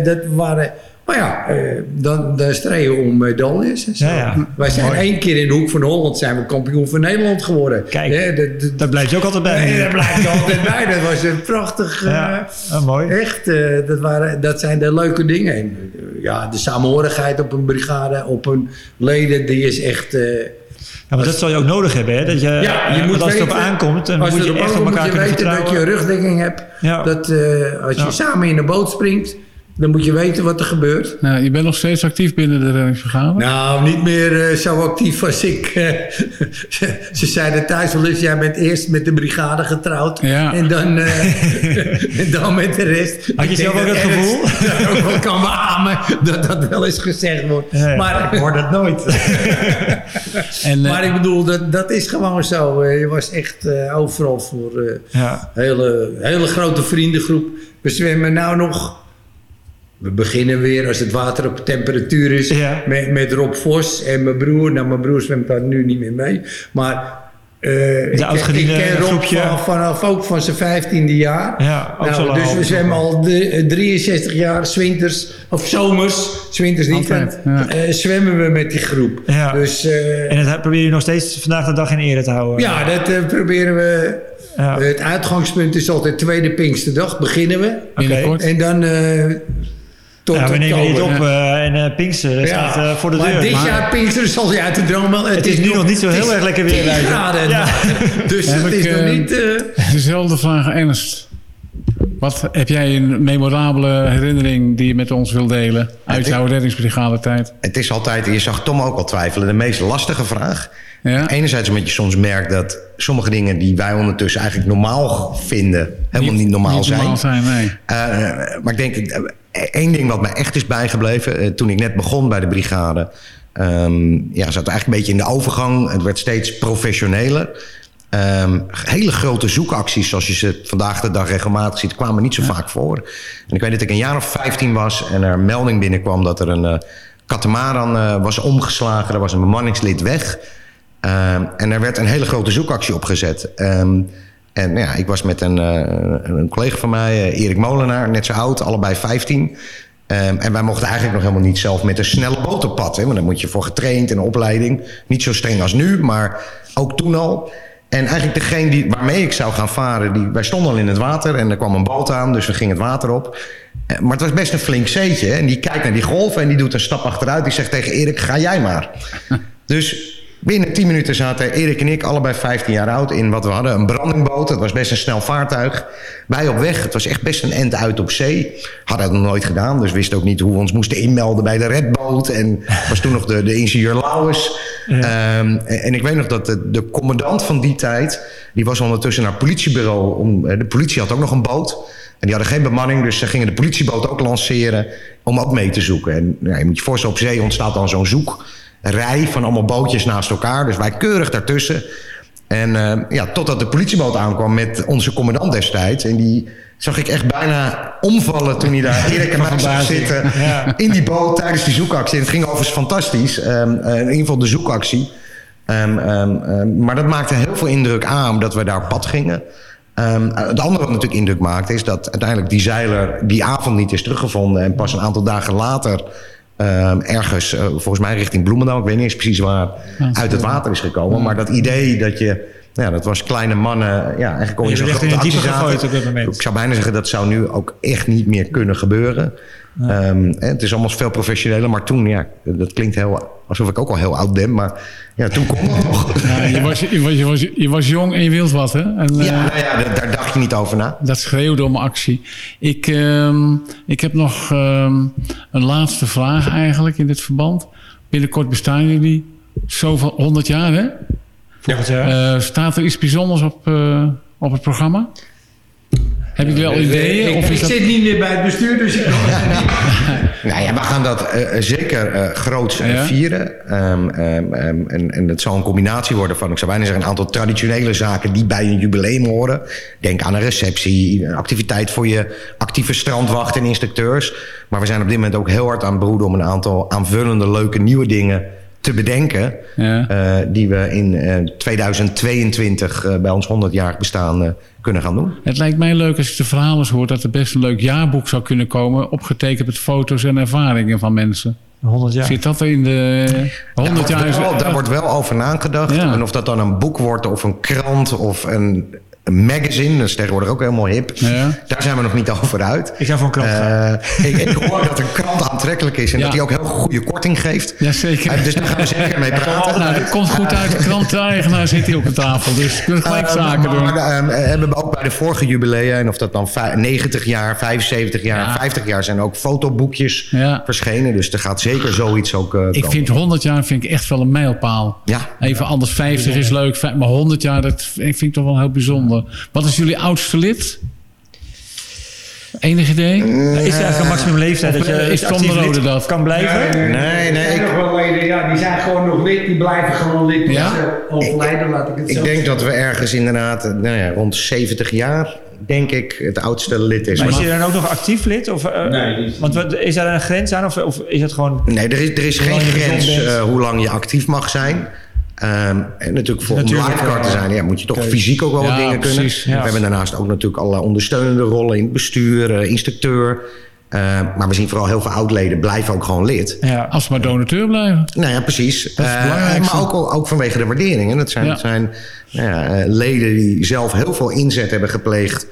Dat waren... Maar ja, dan, dan strijden we om medailles. En zo. Ja, ja. Wij zijn Mooi. één keer in de Hoek van Holland zijn we kampioen van Nederland geworden. Kijk, dat, dat, daar blijf je ook altijd bij. Nee, daar blijf je altijd (laughs) bij. Dat was een prachtig... Ah, mooi. Echt, uh, dat, waren, dat zijn de leuke dingen. En, uh, ja, de samenhorigheid op een brigade, op een leden, die is echt... Uh, ja, maar dat zal je ook nodig hebben, hè? Dat je, ja, je moet als het erop aankomt, dan moet je echt op elkaar moet je kunnen weten vertrouwen. dat je een rugdekking hebt. Ja. Dat als je Ja. samen in een boot springt, dan moet je weten wat er gebeurt. Nou, je bent nog steeds actief binnen de reddingsbrigade? Nou, niet meer uh, zo actief als ik. (laughs) Ze zeiden thuis wel eens, jij bent eerst met de brigade getrouwd. Ja. En, dan, uh, (laughs) en dan met de rest. Had je Ik zelf ook dat het gevoel? (laughs) Dat ook wel kan beamen dat dat wel eens gezegd wordt. Maar ik hoor dat nooit. En, eh, Maar ik bedoel, dat, dat is gewoon zo. Eh, Je was echt eh, overal voor eh, ja. hele, hele grote vriendengroep. We zwemmen nou nog. We beginnen weer als het water op temperatuur is. Ja. Met, met Rob Vos en mijn broer. Nou, mijn broer zwemt daar nu niet meer mee. Maar eh, ik, ken- ik ken Rob groepje. van, vanaf ook van zijn vijftiende jaar. Ja, ook zo nou, lang dus we zwemmen al de, eh, 63 jaar, zwinters of zomers, zwinters niet, Altijd, ja. eh, zwemmen we met die groep. Ja. Dus eh, En dat probeer je nog steeds vandaag de dag in ere te houden. ja, dat eh, proberen we. Ja. Het uitgangspunt is altijd tweede Pinksterdag, beginnen we. En dan eh tot Ja, we nemen dit oktober. op eh, en uh, Pinkster staat eh, voor de maar deur. dit Maar jaar Pinkster zal je uit de droom wel. het is nu nog niet zo heel erg lekker weer 10 buiten. graden. Ja. (laughs) Dus Heb het ik, is nog eh, niet... eh, Dezelfde vraag Ernst. Wat heb jij een memorabele herinnering die je met ons wil delen uit jouw reddingsbrigade tijd? Het is altijd, je zag Tom ook al twijfelen, de meest lastige vraag. Ja? Enerzijds omdat je soms merkt dat sommige dingen die wij ondertussen eigenlijk normaal vinden, helemaal niet, normaal niet zijn. normaal zijn, nee. Eh, maar ik denk, één ding wat mij echt is bijgebleven, eh, toen ik net begon bij de brigade, ehm, ja, zat eigenlijk een beetje in de overgang. Het werd steeds professioneler. Ehm, hele grote zoekacties, zoals je ze vandaag de dag regelmatig ziet, kwamen niet zo vaak voor. En ik weet dat ik een jaar of 15 was en er een melding binnenkwam dat er een eh katamaran eh, was omgeslagen. Er was een bemanningslid weg. Ehm, en er werd een hele grote zoekactie opgezet. Ehm, en ja, ik was met een, eh, een collega van mij, eh, Erik Molenaar, net zo oud, allebei 15. Ehm, en wij mochten eigenlijk nog helemaal niet zelf met een snelle boot op pad. Hè, want daar moet je voor getraind en opleiding. Niet zo streng als nu, maar ook toen al. En eigenlijk degene die, waarmee ik zou gaan varen, die, wij stonden al in het water en er kwam een boot aan, dus we gingen het water op. Eh, Maar het was best een flink zeetje. Hè? En die kijkt naar die golven en die doet een stap achteruit. Die zegt tegen Erik, ga jij maar. (laughs) dus binnen 10 minuten zaten Erik en ik, allebei 15 jaar oud, in wat we hadden. Een brandingboot. Dat was best een snel vaartuig. Wij op weg. Het was echt best een end uit op zee. Hadden het nog nooit gedaan. Dus wisten ook niet hoe we ons moesten inmelden bij de redboot. En was toen nog de, de ingenieur Lauwers. Ehm, en, en ik weet nog dat de, de commandant van die tijd... die was ondertussen naar het politiebureau. Om, eh, de politie had ook nog een boot. En die hadden geen bemanning, dus ze gingen de politieboot ook lanceren om ook mee te zoeken. En ja, je moet je voorstellen, op zee ontstaat dan zo'n zoekrij van allemaal bootjes naast elkaar. Dus wij keurig daartussen. En eh, ja, totdat de politieboot aankwam met onze commandant destijds. En die zag ik echt bijna omvallen toen hij daar (laughs) Erik en mij zag zitten. Ja. In die boot tijdens die zoekactie. En het ging overigens fantastisch. Ehm, eh, in ieder geval de zoekactie. Ehm, ehm, maar dat maakte heel veel indruk aan dat we daar op pad gingen. Het andere wat natuurlijk indruk maakt is dat uiteindelijk die zeiler die avond niet is teruggevonden. En pas een aantal dagen later ehm, ergens, eh, volgens mij richting Bloemendaal, ik weet niet eens precies waar, uit het water is gekomen. Maar dat idee dat je, ja, dat was kleine mannen, ja, eigenlijk kon je Je zo'n grote in gegooid op moment. Ik zou bijna zeggen dat zou nu ook echt niet meer kunnen gebeuren. Ehm, het is allemaal veel professioneler, maar toen, ja, dat klinkt heel, alsof ik ook al heel oud ben, maar ja, toen kon dat nog. (laughs) Ja, je, was, je, was, je, was, je was jong en je wilt wat, hè? En, eh, Ja, nou ja, daar, daar dacht je niet over na. Dat schreeuwde om actie. Ik, ehm, ik heb nog ehm, een laatste vraag eigenlijk in dit verband. Binnenkort bestaan jullie zoveel, 100 jaar hè? volgend jaar. Eh, staat er iets bijzonders op, eh, op het programma? Hebben jullie al ideeën? Ik, Of ik dat... zit niet meer bij het bestuur, dus ik (laughs) Nou ja, we gaan dat eh, zeker eh groots eh, Ja? vieren. Ehm, ehm, ehm, en, en het zal een combinatie worden van, ik zou bijna zeggen, een aantal traditionele zaken die bij een jubileum horen. Denk aan een receptie, een activiteit voor je actieve strandwacht en instructeurs. Maar we zijn op dit moment ook heel hard aan het broeden om een aantal aanvullende leuke nieuwe dingen te bedenken. Ja. eh, die we in eh, 2022 eh, bij ons 100-jarig bestaan eh, kunnen gaan doen. Het lijkt mij leuk als je de verhalen eens hoort... dat er best een leuk jaarboek zou kunnen komen... opgetekend met foto's en ervaringen van mensen. 100 jaar. Zit dat er in de 100 daar, jaar? wordt wel, daar wordt wel over nagedacht. Ja. En of dat dan een boek wordt of een krant of een, een magazine, dat is tegenwoordig ook helemaal hip. Ja. Daar zijn we nog niet over uit. Ik ga voor een krant gaan. Eh, ik, ik hoor dat een krant aantrekkelijk is en Ja. dat hij ook heel goede korting geeft. Jazeker. Eh, dus daar gaan we zeker mee (laughs) praten. Nou, dat komt goed uit. De kranteneigenaar zit hier op de tafel. Dus je kunt gelijk Eh, zaken maar, doen. eh, hebben we ook bij de vorige jubilea, en of dat dan vij- 90 jaar, 75 jaar, Ja. 50 jaar, zijn ook fotoboekjes Ja. verschenen. Dus er gaat zeker zoiets ook eh, Ik vind 100 jaar vind ik echt wel een mijlpaal. Ja. Even anders 50 is leuk, maar 100 jaar dat vind ik toch wel heel bijzonder. Wat is jullie oudste lid? Enig idee? Is er eigenlijk een maximum leeftijd dat je eh, is actief de Rode lid dat? kan blijven? Nee, nee, Die zijn ik- nog wel leden, ja, die zijn gewoon nog lid, die blijven gewoon lid. Ja? ze overlijden, laat ik het zo Ik denk dat we ergens inderdaad eh, nou ja, rond 70 jaar, denk ik, het oudste lid is. Maar is je dan ook nog actief lid? Of, eh, Nee, is- want wat, is daar een grens aan? Of, of is het gewoon... Nee, er is, er is geen grens eh, hoe lang je actief mag zijn. Ehm, en natuurlijk voor om Natuurlijk, lifeguard te zijn, ja, moet je toch fysiek ook wel wat dingen precies, kunnen. ja. We hebben daarnaast ook natuurlijk allerlei ondersteunende rollen in het bestuur, eh, instructeur. Eh, maar we zien vooral heel veel oud-leden blijven ook gewoon lid. Ja. Als ze maar donateur blijven. Nou ja, precies. Dat is het Eh, maar ook, ook vanwege de waarderingen. Dat zijn, Ja. dat zijn nou eh, leden die zelf heel veel inzet hebben gepleegd.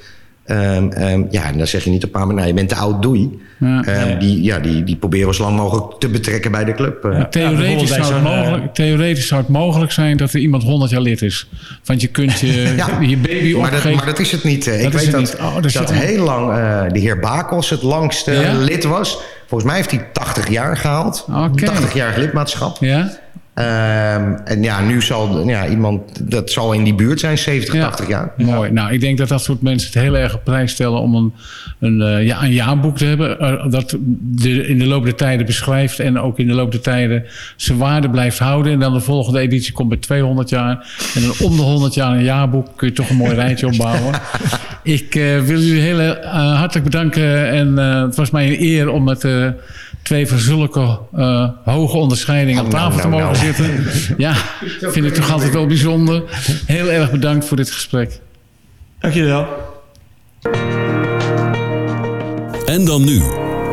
Ehm, ehm, ja, en dan zeg je niet op een paar nou, je bent te oud, doei. Ja. Ehm, die, ja, die, die proberen we zo lang mogelijk te betrekken bij de club. eh. Ja, theoretisch, zou het mogelijk, theoretisch zou het mogelijk zijn dat er iemand 100 jaar lid is. Want je kunt je, (laughs) Ja, je baby maar dat, maar dat is het niet. eh. Dat ik is weet dat, niet. Oh, dat heel lang eh, de heer Bakels het langste Ja? lid was. Volgens mij heeft hij 80 jaar gehaald. Oké. 80 jaar lidmaatschap. Ja? Ehm, en ja, nu zal ja, iemand, dat zal in die buurt zijn, 70, Ja. 80 jaar. Mooi. Nou, ik denk dat dat soort mensen het heel erg op prijs stellen om een, een, eh, ja, een jaarboek te hebben. eh, dat de, in de loop der tijden beschrijft en ook in de loop der tijden zijn waarde blijft houden. En dan de volgende editie komt bij 200 jaar. En dan om de 100 jaar een jaarboek kun je toch een mooi rijtje (laughs) opbouwen. Ik eh, wil jullie heel hartelijk bedanken. En het was mij een eer om eh, twee van zulke eh, hoge onderscheidingen aan Nou, tafel nou, te mogen nou. zitten. (laughs) Ja, vind ik toch altijd wel bijzonder. Heel erg bedankt voor dit gesprek. Dank jullie wel. En dan nu,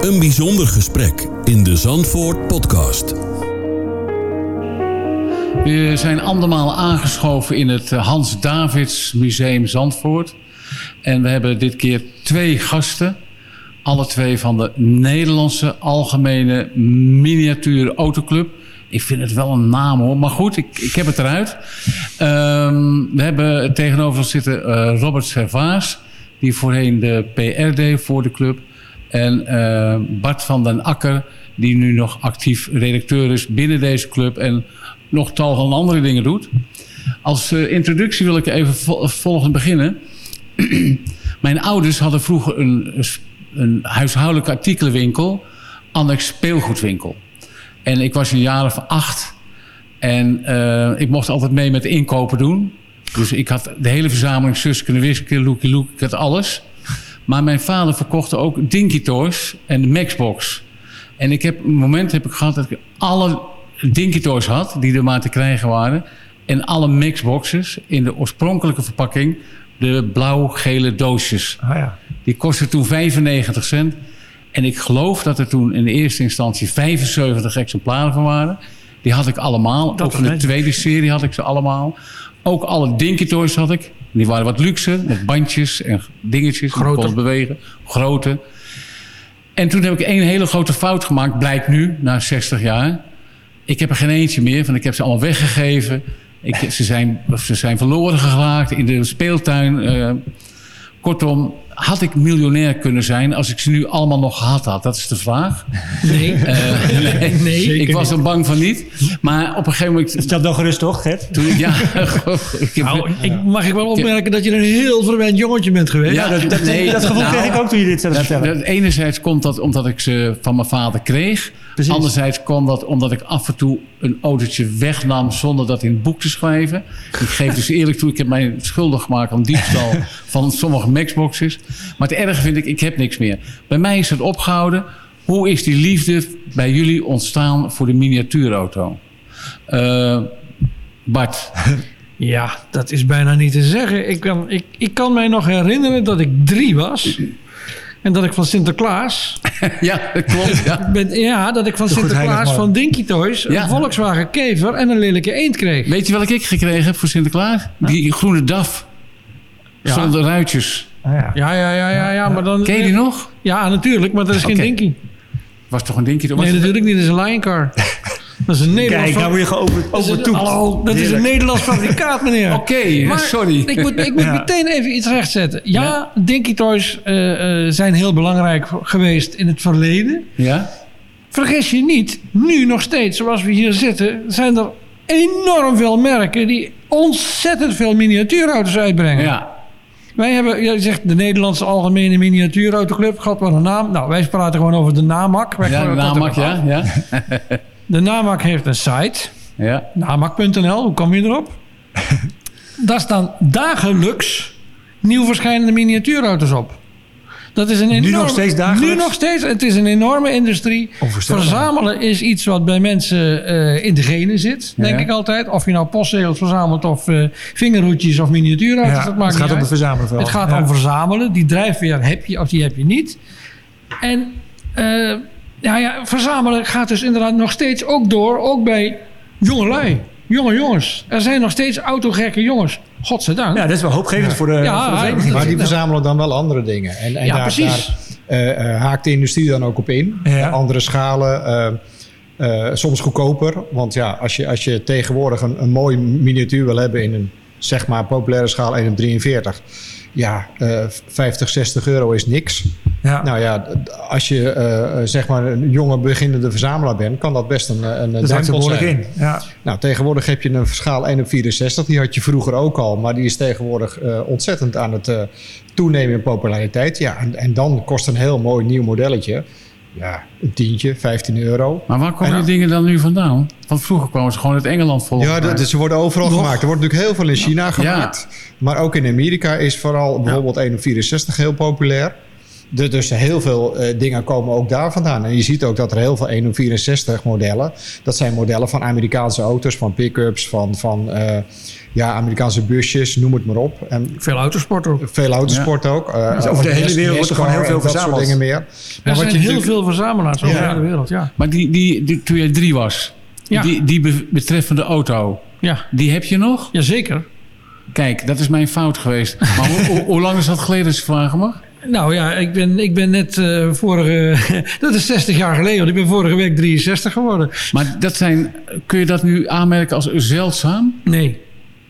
een bijzonder gesprek in de Zandvoort podcast. We zijn andermaal aangeschoven in het eh, Hans Davids Museum Zandvoort. En we hebben dit keer twee gasten. Alle twee van de Nederlandse Algemene Miniatuur Autoclub. Ik vind het wel een naam hoor, maar goed, ik, ik heb het eruit. Ehm, we hebben tegenover ons zitten eh, Robert Servaas, die voorheen de PR deed voor de club. En eh, Bart van den Akker, die nu nog actief redacteur is binnen deze club en nog tal van andere dingen doet. Als eh, introductie wil ik even vol- volgend beginnen. (clears throat) Mijn ouders hadden vroeger een, een huishoudelijke artikelenwinkel, annex speelgoedwinkel. En ik was een jaar of acht en eh, ik mocht altijd mee met inkopen doen. Dus ik had de hele verzameling Suske en Wiske, Loekie Loek, ik had alles. Maar mijn vader verkocht ook Dinky Toys en de Maxbox. En ik heb, een moment heb ik gehad dat ik alle Dinky Toys had, die er maar te krijgen waren. En alle Maxboxes in de oorspronkelijke verpakking, de blauw-gele doosjes. Ah ja. Die kostte toen 95 cent. En ik geloof dat er toen in de eerste instantie 75 exemplaren van waren. Die had ik allemaal. Dat ook van de tweede serie had ik ze allemaal. Ook alle Dinky Toys had ik. Die waren wat luxe, met bandjes en dingetjes. Grote. bewegen. Grote. En toen heb ik één hele grote fout gemaakt. Blijkt nu, na 60 jaar. Ik heb er geen eentje meer, want ik heb ze allemaal weggegeven. Ik, ze, zijn, ze zijn verloren geraakt in de speeltuin. eh. kortom, had ik miljonair kunnen zijn als ik ze nu allemaal nog gehad had? Dat is de vraag. Nee. Uh, (laughs) nee, nee. ik was er bang van niet. Maar op een gegeven moment... Stel dan gerust toch, Gert? Toen, ja, (laughs) ik heb, nou, ik, mag ik wel opmerken dat je een heel verwend jongetje bent geweest? Ja, dat, dat, nee, dat gevoel nou, kreeg ik ook toen je dit zelf vertellen. Enerzijds komt dat omdat ik ze van mijn vader kreeg. Precies. Anderzijds kwam dat omdat ik af en toe een autootje wegnam zonder dat in het boek te schrijven. Ik geef dus eerlijk toe, ik heb mij schuldig gemaakt aan diefstal (laughs) van sommige Maxboxes. Maar het erge vind ik, ik heb niks meer. Bij mij is het opgehouden. Hoe is die liefde bij jullie ontstaan voor de miniatuurauto? Uh, Bart. (laughs) Ja, dat is bijna niet te zeggen. Ik kan, ik, ik kan mij nog herinneren dat ik drie was. En dat ik van Sinterklaas... (laughs) ja, dat klopt. Ja, ben, ja dat ik van Sinterklaas van Dinky Toys... een Volkswagen Kever en een lelijke eend kreeg. Weet je welke ik gekregen heb voor Sinterklaas? Die groene DAF. Ja. Zonder ruitjes. Ah, ja. Ja, ja, ja, ja, ja, maar dan... Ken je die nog? Ja, natuurlijk, maar dat is geen Dinky. Was toch een Dinky? Nee, natuurlijk niet. Dat is een Lion Car. (laughs) Dat is een Nederlands... Kijk, nou weer geovertoekt. Hallo, dat is een Nederlands fabrikaat, meneer. (laughs) Oké, sorry. Ik moet, ik moet meteen even iets rechtzetten. Ja, ja. Dinky Toys uh, uh, zijn heel belangrijk geweest in het verleden. Ja. Vergis je niet, nu nog steeds, zoals we hier zitten... zijn er enorm veel merken die ontzettend veel miniatuurauto's uitbrengen. Ja. Wij hebben, je zegt de Nederlandse Algemene Miniatuurautoclub. God, wat een naam. Nou, wij praten gewoon over de NAMAC. Wij ja, de NAMAC, ja. ja. (laughs) De NAMAC heeft een site. Ja. NAMAC.nl, hoe kom je erop? (laughs) Daar staan dagelijks nieuw verschijnende miniatuurauto's op. Dat is een enorme, nu nog steeds dagelijks? Nu nog steeds. Het is een enorme industrie. Verzamelen is iets wat bij mensen uh, in de genen zit, denk ik altijd. Of je nou postzegels verzamelt of uh, vingerhoedjes of miniatuurauto's. Ja, dat maakt het gaat om het verzamelen. Het gaat om verzamelen. Die drijfveer heb je of die heb je niet. En... Uh, ja, ja, verzamelen gaat dus inderdaad nog steeds ook door. Ook bij jongelui. Jonge jongens. Er zijn nog steeds autogekke jongens. Godzijdank. Ja, dat is wel hoopgevend voor de, ja, voor de Maar die verzamelen dan wel andere dingen. En, en ja, daar, precies. Daar, uh, haakt de industrie dan ook op in. Ja. Andere schalen. Uh, soms goedkoper. Want ja, als je, als je tegenwoordig een, een mooi miniatuur wil hebben in een zeg maar populaire schaal 1 op 43 ja, uh, 50, 60 euro is niks. Ja. Nou ja, als je uh, zeg maar een jonge beginnende verzamelaar bent, kan dat best een, een dat zijn. In. Ja. Nou, tegenwoordig heb je een schaal 1 op 64. Die had je vroeger ook al, maar die is tegenwoordig uh, ontzettend aan het toenemen in populariteit. Ja, en, en dan kost een heel mooi nieuw modelletje ja, een tientje, 15 euro. Maar waar komen die dingen dan nu vandaan? Want vroeger kwamen ze gewoon uit Engeland vol. Ja, dat, ze worden overal gemaakt. Er wordt natuurlijk heel veel in China gemaakt. Maar ook in Amerika is vooral bijvoorbeeld 164 heel populair. Dus heel veel uh, dingen komen ook daar vandaan. En je ziet ook dat er heel veel 164 modellen... dat zijn modellen van Amerikaanse auto's, van pick-ups, van... van uh, ja, Amerikaanse busjes, noem het maar op. En veel autosport ook. Veel autosport ook. Uh, dus over de hele wereld wordt er gewoon heel veel verzameld. Dat soort dingen meer. Maar er zijn heel veel verzamelaars over de hele wereld, ja. Maar die, die, die, toen jij drie was, ja. die, die betreffende auto, ja. die heb je nog? Jazeker. Kijk, dat is mijn fout geweest. Maar hoe, hoe, lang is dat geleden, als ik vragen mag? Nou ja, ik ben, ik ben net uh, vorige... (laughs) dat is 60 jaar geleden, want ik ben vorige week 63 geworden. Maar dat zijn, kun je dat nu aanmerken als zeldzaam? Nee.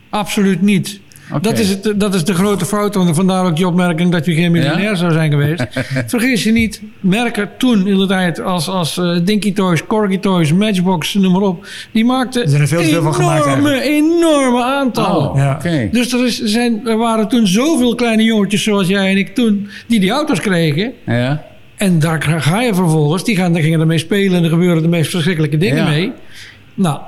Absoluut niet. Okay. Dat, is het, dat is de grote fout. En vandaar ook je opmerking dat je geen miljonair ja? zou zijn geweest. (laughs) Vergis je niet, merken toen in de tijd als, als uh, Dinky Toys, Corgi Toys, Matchbox, noem maar op. Die maakten er er veel enorme, van gemaakt, enorme aantallen. Oh, ja. okay. Dus er, is, zijn, er waren toen zoveel kleine jongetjes zoals jij en ik toen, die die auto's kregen. Ja. En daar ga je vervolgens, die gaan, daar gingen ermee spelen en er gebeuren de meest verschrikkelijke dingen mee. Nou,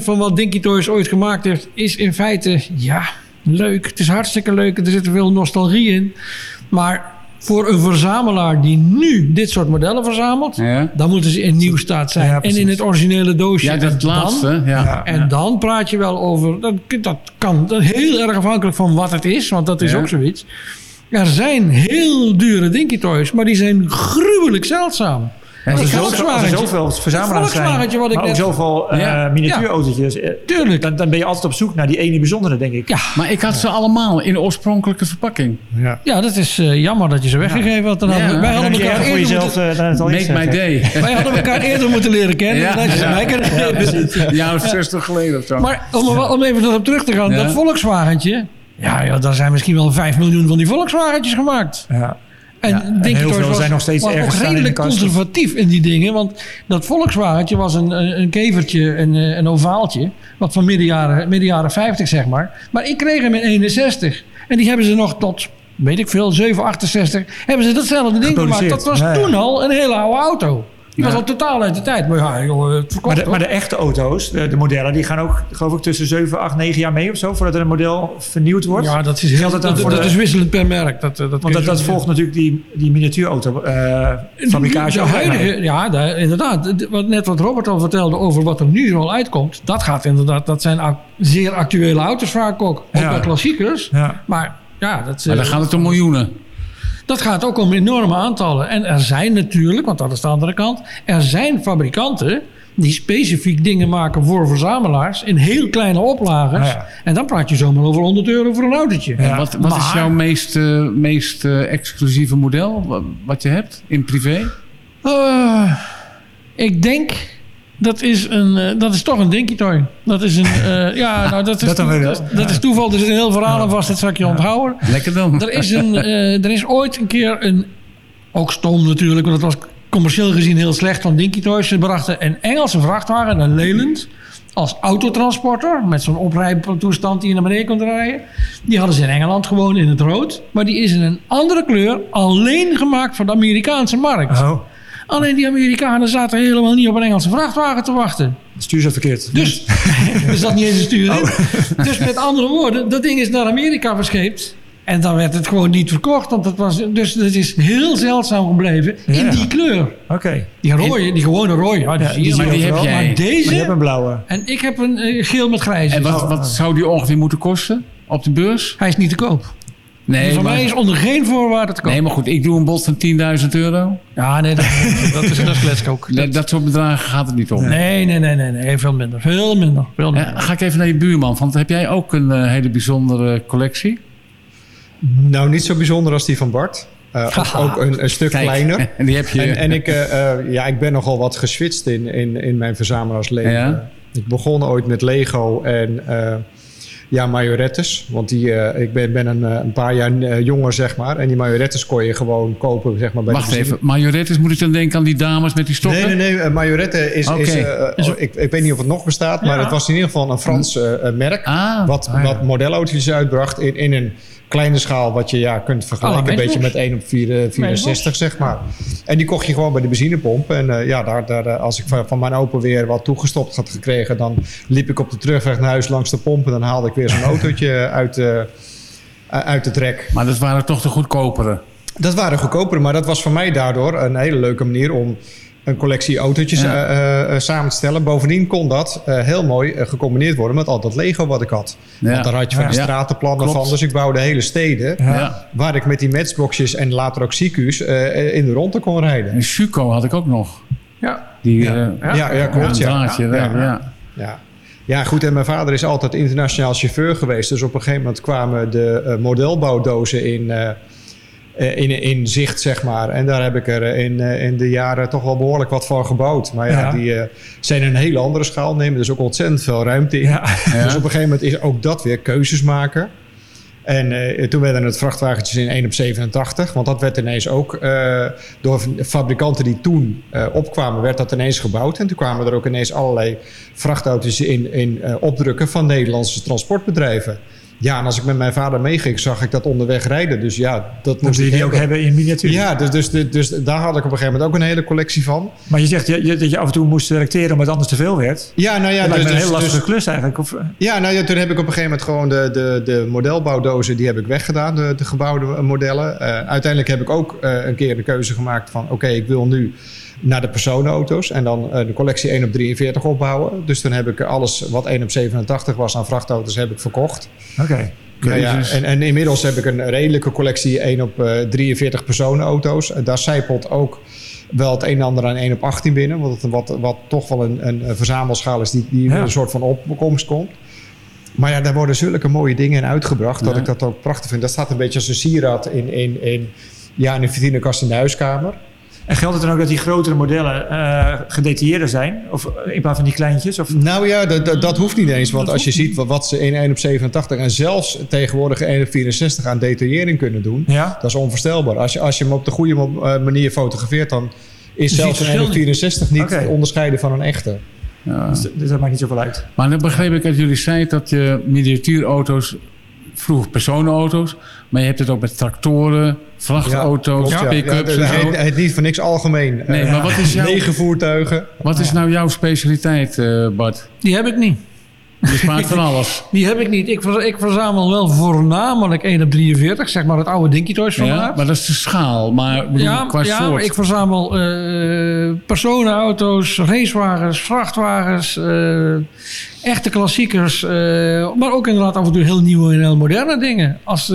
98% van wat Dinky Toys ooit gemaakt heeft, is in feite, ja, leuk. Het is hartstikke leuk. Er zit veel nostalgie in. Maar voor een verzamelaar die nu dit soort modellen verzamelt, ja. dan moeten ze in nieuw staat zijn. Ja, en in het originele doosje. Ja, dat laatste. Ja. En dan praat je wel over. Dat, dat kan dat heel erg afhankelijk van wat het is, want dat is ook zoiets. Er zijn heel dure Dinky Toys, maar die zijn gruwelijk zeldzaam. En als, er zoveel, als er zoveel verzamelaars zijn, wat ik maar ook zoveel uh, ja. miniatuurautootjes. Ja. Tuurlijk. Dan, dan, ben je altijd op zoek naar die ene bijzondere, denk ik. Ja. Maar ik had ze allemaal in de oorspronkelijke verpakking. Ja, ja dat is uh, jammer dat je ze weggegeven had. Dan hadden, wij hadden elkaar eerder voor jezelf, moeten, uh, Make my day. (laughs) wij hadden elkaar eerder moeten leren kennen. Ja, dat je mij kennen. Ja, 60 (laughs) geleden of zo. Maar om, om even erop terug te gaan. Dat Volkswagentje Ja, ja, daar zijn misschien wel 5 miljoen van die Volkswagen'tjes gemaakt. Ja. En Ja, denk en heel toch, veel was, zijn nog steeds ergens in redelijk conservatief in die dingen. Want dat Volkswagentje was een, een, een kevertje, een, eh, een ovaaltje. Wat van midden jaren, midden jaren 50, zeg maar. Maar ik kreeg hem in 61. En die hebben ze nog tot, weet ik veel, 7, 68. Hebben ze datzelfde ding gemaakt. Dat was Ja, ja. toen al een hele oude auto. Die was al totaal uit de tijd. Maar ja, joh, het verkocht Maar de, maar de echte auto's, de, de modellen, die gaan ook geloof ik tussen 7, 8, 9 jaar mee of zo voordat er een model vernieuwd wordt. Ja, dat is, heel, Geldt het dan dat, voor dat de- is wisselend per merk. Dat, eh, dat Want dat, volgt natuurlijk die, die miniatuurauto eh fabricage. De huidige, ja, de- inderdaad. De- Wat, net wat Robert al vertelde over wat er nu al uitkomt. Dat gaat inderdaad, dat zijn ac- zeer actuele auto's vaak ook. Ook Ja. wel klassiekers. Ja. Maar ja, dat, Maar eh, dan gaat het om miljoenen. Dat gaat ook om enorme aantallen. En er zijn natuurlijk, want dat is de andere kant. Er zijn fabrikanten die specifiek dingen maken voor verzamelaars. In heel kleine oplagers. Ja, ja. En dan praat je zomaar over 100 euro voor een autootje. Ja. Wat, wat is jouw meest, eh, meest eh, exclusieve model wa- wat je hebt in privé? Eh, ik denk. Dat is, een, eh, dat is toch een Dinky Toy. Dat is een. eh, (laughs) ja, nou, dat is, Dat wel. dat, dat is toeval. Er zit een heel verhaal aan vast. Dat zal ik je onthouden. Lekker dan. Er is, een, eh, er is ooit een keer een. Ook stom natuurlijk, want dat was commercieel gezien heel slecht van Dinky Toys. Ze brachten een Engelse vrachtwagen naar Leyland. Als autotransporter. Met zo'n oprijtoestand die je naar beneden kon rijden. Die hadden ze in Engeland gewoon in het rood. Maar die is in een andere kleur. Alleen gemaakt voor de Amerikaanse markt. Oh, Alleen die Amerikanen zaten helemaal niet op een Engelse vrachtwagen te wachten. stuur ze verkeerd. Dus (laughs) er zat niet eens een stuur in. (laughs) Dus met andere woorden, dat ding is naar Amerika verscheept. En dan werd het gewoon niet verkocht. Want het was, dus het is heel zeldzaam gebleven in die kleur. Oké. Die rode, die gewone rode. Ja, die Ja, maar die heb jij. Maar deze... Maar je hebt een blauwe. En ik heb een eh, geel met grijs. En wat, wat zou die ongeveer moeten kosten op de beurs? Hij is niet te koop. Nee, maar, mij is onder geen voorwaarden te koop. nee, maar goed, ik doe een bod van 10.000 euro. Ja, nee, dat, (laughs) dat is, dat is kletskook. Dat, dat soort bedragen gaat het niet om. Nee, nee, nee, nee, nee. Veel minder. Veel minder. Veel Ja, minder. ga ik even naar je buurman, want heb jij ook een eh, hele bijzondere collectie? Nou, niet zo bijzonder als die van Bart. Eh, ook, ook een, een stuk Kijk, kleiner. En (laughs) die heb je. En, en ik, eh, eh, ja, ik ben nogal wat geswitst in, in, in mijn verzamelaarsleven. Ja? Ik begon ooit met Lego en eh, ja, majorettes. Want die, eh, ik ben, ben een, eh, een paar jaar eh, jonger, zeg maar. En die majorettes kon je gewoon kopen, zeg maar, bij Wacht de even, majorettes, moet ik dan denken aan die dames met die stokken? Nee, nee, nee. Majorette is... Is, ik, ik weet niet of het nog bestaat, maar het was in ieder geval een Frans merk. Ah, wat, ah, ja. wat modelauto's uitbracht in, in een kleine schaal... wat je ja, kunt vergelijken Ah, een beetje met 1 op 4, 64, zeg maar. En die kocht je gewoon bij de benzinepomp. En uh, ja, daar, daar, uh, als ik van, van mijn opa weer wat toegestopt had gekregen... dan liep ik op de terugweg naar huis langs de pomp... en dan haalde ik weer zo'n autootje (laughs) uit, uh, uit het rek. Maar dat waren toch de goedkopere? Dat waren goedkopere, maar dat was voor mij daardoor een hele leuke manier om een collectie autootjes Ja. eh, eh, samen te stellen. Bovendien kon dat eh, heel mooi eh, gecombineerd worden met al dat Lego wat ik had. Ja. Want daar had je van de Ja. stratenplannen Klopt. van. Dus ik bouwde hele steden Ja. waar ik met die matchboxjes en later ook CQ's eh, in de ronde kon rijden. En Suco had ik ook nog. Ja. Die, Ja. eh, Ja, ja, klopt. een Ja. Ja. ja. ja. Ja. Ja, goed. En mijn vader is altijd internationaal chauffeur geweest. Dus op een gegeven moment kwamen de eh, modelbouwdozen in, eh, eh, in, in zicht, zeg maar. En daar heb ik er eh, in, eh, in de jaren toch wel behoorlijk wat van gebouwd. Maar ja, Ja. die eh, zijn een hele andere schaal, nemen dus ook ontzettend veel ruimte in. Ja. (laughs) Dus op een gegeven moment is ook dat weer keuzes maken. En eh, toen werden het vrachtwagentjes in 1 op 87. Want dat werd ineens ook eh, door fabrikanten die toen eh, opkwamen, werd dat ineens gebouwd. En toen kwamen er ook ineens allerlei vrachtauto's in, in eh, opdrukken van Nederlandse transportbedrijven. Ja, en als ik met mijn vader meeging, zag ik dat onderweg rijden. Dus ja, dat Moest je die ook hebben in miniatuur. Ja, dus, dus, dus, dus daar had ik op een gegeven moment ook een hele collectie van. Maar je zegt je- je- dat je af en toe moest selecteren omdat het anders te veel werd. Ja, nou ja, dat lijkt dus, een heel dus- lastige klus eigenlijk. Of, eh, Ja, nou ja, toen heb ik op een gegeven moment gewoon de, de, de modelbouwdozen, die heb ik weggedaan, de, de gebouwde modellen. Eh, uiteindelijk heb ik ook eh, een keer de keuze gemaakt van, oké, ik wil nu naar de personenauto's en dan eh, de collectie 1 op 43 opbouwen. Dus toen heb ik alles wat 1 op 87 was aan vrachtauto's, heb ik verkocht. Oké. Nou ja, en, en inmiddels heb ik een redelijke collectie 1 op eh, 43 personenauto's. En daar zijpelt ook wel het een en ander aan 1 op 18 binnen. Wat, wat, wat toch wel een, een, verzamelschaal is die, die Ja. een soort van opkomst komt. Maar ja, daar worden zulke mooie dingen in uitgebracht dat ik dat ook prachtig vind. Dat staat een beetje als een sieraad in, in, in, ja, in een vitrinekast in de huiskamer. En geldt het dan ook dat die grotere modellen uh, gedetailleerder zijn? Of in plaats van die kleintjes? Of? Nou ja, dat, dat hoeft niet eens. Want als je ziet wat, wat ze in 1 op 87 en zelfs tegenwoordig 1 op 64 aan detaillering kunnen doen, ja? dat is onvoorstelbaar. Als je, als je hem op de goede manier fotografeert, dan is zelfs een 1 op 64 niet okay. onderscheiden van een echte. Ja. Dus, dus, dat maakt niet zoveel uit. Maar dan begreep ik uit jullie site dat je miniatuurauto's, vroeger personenauto's, maar je hebt het ook met tractoren, vrachtauto's, ja, pick-ups. Ja, het niet voor niks algemeen. Nee, maar wat is jouw... Legervoertuigen. Wat is nou jouw specialiteit, uh, Bart? Die heb ik niet. Je smaakt van alles. (laughs) Die heb ik niet. Ik, ik verzamel wel voornamelijk 1 op 43, zeg maar het oude Dinky Toys formaat. Ja, maar dat is de schaal. Maar bedoel, ja, qua ja, soort. ik verzamel uh, personenauto's, racewagens, vrachtwagens, uh, echte klassiekers. Uh, maar ook inderdaad af en toe heel nieuwe en heel moderne dingen. Als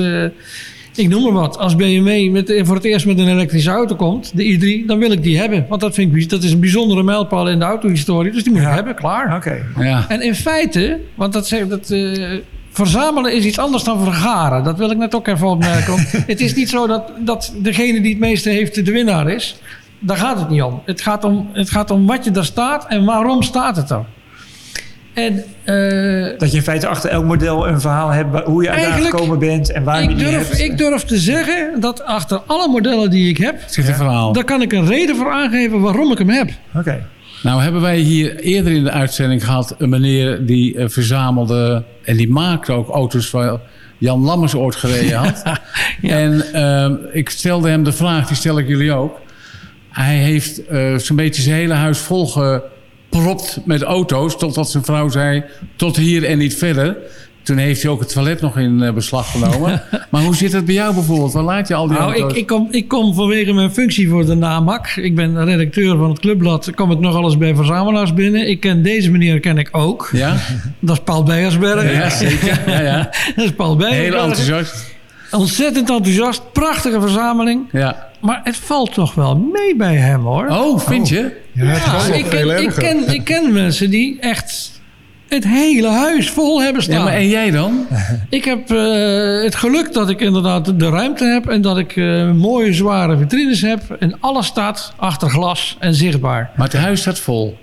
ik noem maar wat. Als BMW met, voor het eerst met een elektrische auto komt, de i3, dan wil ik die hebben. Want dat, vind ik, dat is een bijzondere mijlpaal in de autohistorie. Dus die moet ik hebben, klaar. Oké. Ja. En in feite, want dat, dat uh, verzamelen is iets anders dan vergaren. Dat wil ik net ook even opmerken. (laughs) het is niet zo dat, dat degene die het meeste heeft de winnaar is. Daar gaat het niet om. Het gaat om, het gaat om wat je daar staat en waarom staat het er. En, uh, dat je in feite achter elk model een verhaal hebt hoe je daar gekomen bent en waar je durf, hebt. Ik durf te zeggen dat achter alle modellen die ik heb, zit een verhaal. Daar kan ik een reden voor aangeven waarom ik hem heb. Oké. Okay. Nou hebben wij hier eerder in de uitzending gehad een meneer die uh, verzamelde en die maakte ook auto's waar Jan Lammers ooit gereden had. (laughs) ja. En uh, ik stelde hem de vraag, die stel ik jullie ook. Hij heeft uh, zo'n beetje zijn hele huis volge propt met auto's. Totdat zijn vrouw zei, tot hier en niet verder. Toen heeft hij ook het toilet nog in beslag genomen. (laughs) maar hoe zit het bij jou bijvoorbeeld? Waar laat je al die nou, auto's? Ik, ik, kom, ik kom vanwege mijn functie voor de NAMAC. Ik ben redacteur van het clubblad. Kom ik nog alles bij verzamelaars binnen. Ik ken deze meneer ken ik ook. Ja? Dat is Paul Beiersberg. Ja, zeker. Ja, ja. (laughs) Dat is Paul Beiersberg. Heel enthousiast. Ontzettend enthousiast. Prachtige verzameling. Ja. Maar het valt toch wel mee bij hem hoor. Oh, vind je? Ja, ik, ken, ik, ken, ik ken mensen die echt het hele huis vol hebben staan. Ja, maar en jij dan? Ik heb eh, het geluk dat ik inderdaad de ruimte heb... en dat ik eh, mooie, zware vitrines heb... en alles staat achter glas en zichtbaar. Maar het huis staat vol.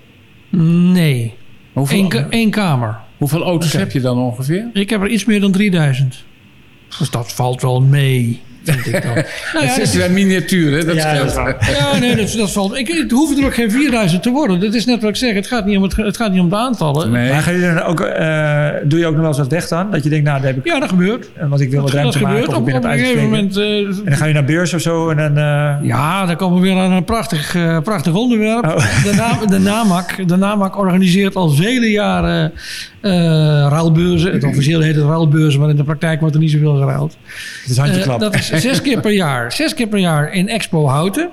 Nee, Hoeveel, Eén één kamer. hoeveel auto's heb je dan ongeveer? Ik heb er iets meer dan 3000. Dus dat valt wel mee, vind ik dan. (laughs) nou ja, het is wel miniatuur, hè? Dat Ja, dat. Ja, nee, dat, dat valt. Ik, het hoeft er ook geen 4000 te worden. Dat is net wat ik zeg. Het gaat niet om, het, het, gaat niet om de aantallen. Nee. Maar ga je dan ook, eh, doe je ook nog wel eens wat weg dan? Dat je denkt, nou, daar heb ik... Ja, dat gebeurt. eh, Want ik wil Dat, wat dat ruimte maken gebeurt. Op, een gegeven moment. eh, En dan ga je naar beurs of zo en dan... eh, ja, dan komen we weer aan een prachtig, eh, prachtig onderwerp. Oh. De, na, de, NAMAC, de NAMAC organiseert al vele jaren eh ruilbeurzen. Het officieel heet het ruilbeurzen, maar in de praktijk wordt er niet zoveel geruild. het is handje klap. dat is zes keer per jaar. Zes keer per jaar in Expo Houten.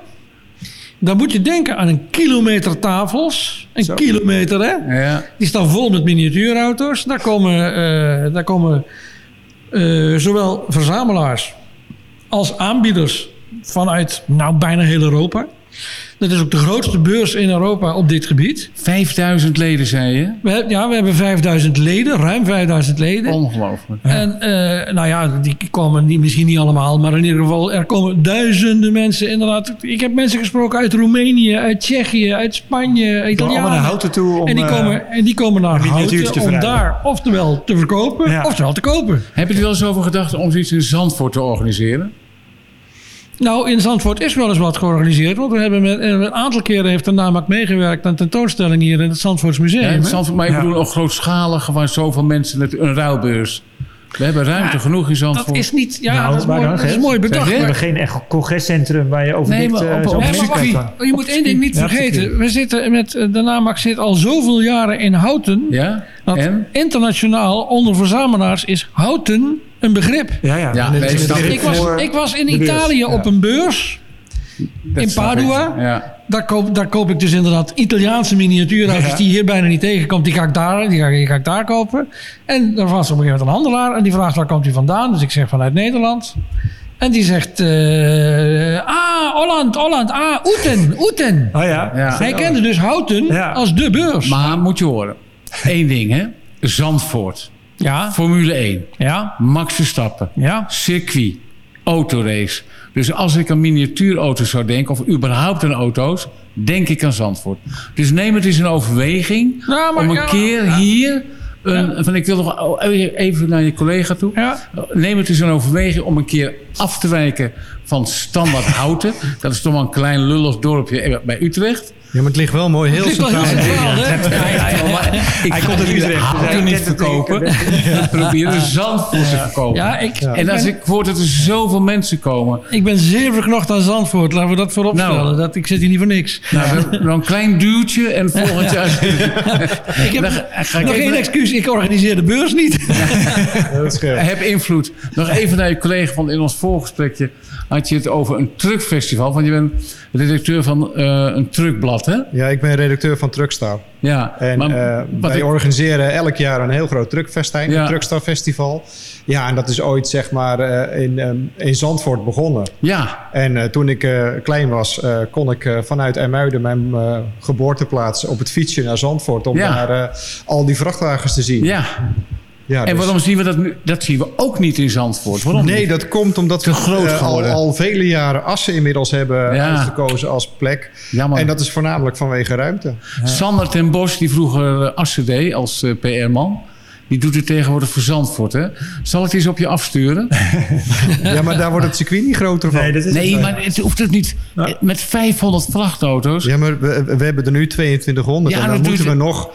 Dan moet je denken aan een kilometer tafels. Een Zo. kilometer, hè? Ja. Die staan vol met miniatuurauto's. Daar komen, eh, daar komen eh, zowel verzamelaars als aanbieders vanuit nou, bijna heel Europa. Dat is ook de grootste beurs in Europa op dit gebied. 5000 leden, zei je? We, heb- ja, we hebben 5000 leden, ruim 5000 leden. Ongelooflijk. En eh, nou ja, die komen niet, misschien niet allemaal, maar in ieder geval, er komen duizenden mensen inderdaad. Ik heb mensen gesproken uit Roemenië, uit Tsjechië, uit Spanje, allemaal Italië. naar houten toe om... En die, eh, komen, en die komen naar Houten te om daar oftewel te verkopen, Ja. oftewel te kopen. Heb je er wel eens over gedacht om zoiets in Zandvoort te organiseren? Nou, in Zandvoort is wel eens wat georganiseerd. Want we hebben met, een aantal keren heeft de NAMAC meegewerkt aan tentoonstellingen hier in het Zandvoorts Museum. Ja, in hè? Zandvoort, maar ik Ja. bedoel ook grootschalig, waar zoveel mensen... Een ruilbeurs. We hebben ruimte genoeg in Zandvoort. dat is niet, ja, Nou, dat, is mooi, dan, dat is Gert? mooi we bedacht. Je? hebben maar- geen echt congrescentrum waar je overnicht Nee, maar op- eh, op Nee, muziek maar wacht, je moet één ding niet Ja, vergeten. We zitten met, eh, de NAMAC zit al zoveel jaren in Houten. Ja? Dat En? internationaal onder verzamelaars is Houten een begrip. Ja, ja. Nee, ik. Ik was, ik was in. Italië Ja. op een beurs. Dat In. Padua? Ja. Daar koop, daar koop ik dus inderdaad Italiaanse miniatuurauto's Ja. die hier bijna niet tegenkomt. Die ga ik daar, die ga, die ga ik daar kopen. En er was op een gegeven moment een handelaar. En die vraagt waar komt hij vandaan? Dus ik zeg vanuit Nederland. En die zegt... eh, ah, Holland, Holland. Ah, Oeten, Oeten. Oh ja? Ja. Hij kende dus Houten Ja. als de beurs. Maar moet je horen. Eén ding, hè. Zandvoort. Ja, Formule 1. ja, Max Verstappen. ja. Circuit. autorace. Dus als ik aan miniatuurauto's zou denken, of überhaupt aan auto's, denk ik aan Zandvoort. Dus neem het eens in overweging om een ja, keer ja. hier... Een, van, ik wil nog even naar je collega toe. Neem het eens in overweging om een keer af te wijken van standaard houten. (laughs) Dat is toch wel een klein lullig dorpje bij Utrecht. Ja, maar het ligt wel mooi heel Het centraal. Ja, Hij komt probeer Utrecht, dus hij niet het verkopen. probeer een Zandvoort te verkopen. Ja, ik, En als ik hoor dat er zoveel mensen komen. ik ben zeer verknocht aan Zandvoort. Laten we dat voorop Nou. stellen. Dat, ik zit hier niet voor niks. Nou, een klein duwtje en volgend jaar... (laughs) Ik heb nog één excuus. Ik organiseer de beurs niet. Dat scheelt. heb invloed. Nog even naar je collega van in ons voorgesprekje. Had je het over een truckfestival. Want je bent redacteur van eh, een truckblad, hè? Ja, ik ben redacteur van Truckstar. Ja. En maar eh, wij ik- organiseren elk jaar een heel groot truckfestijn, Ja. een Truckstar Festival. Ja, en dat is ooit zeg maar eh, in, ehm, in Zandvoort begonnen. ja, En eh, toen ik eh, klein was, eh, kon ik eh, vanuit IJmuiden, mijn eh, geboorteplaats, op het fietsje naar Zandvoort om Ja. daar eh, al die vrachtwagens te zien. ja. Ja, En dus- waarom zien we dat nu? Dat zien we ook niet in Zandvoort. Waarom Nee, niet? dat komt omdat Te we groot eh, al, geworden. al vele jaren Assen inmiddels hebben Ja. uitgekozen als plek. Jammer. En dat is voornamelijk vanwege ruimte. Sander ten Bos, die vroeger eh, Assen deed als eh, PR-man. Die doet het tegenwoordig voor Zandvoort, hè? Zal ik eens op je afsturen? (laughs) Ja, maar daar wordt het circuit niet groter van. Nee, dat is Nee, maar het hoeft het niet. Met 500 vrachtauto's. Ja, maar we, we hebben er nu 2200 Ja, en dan moeten we nog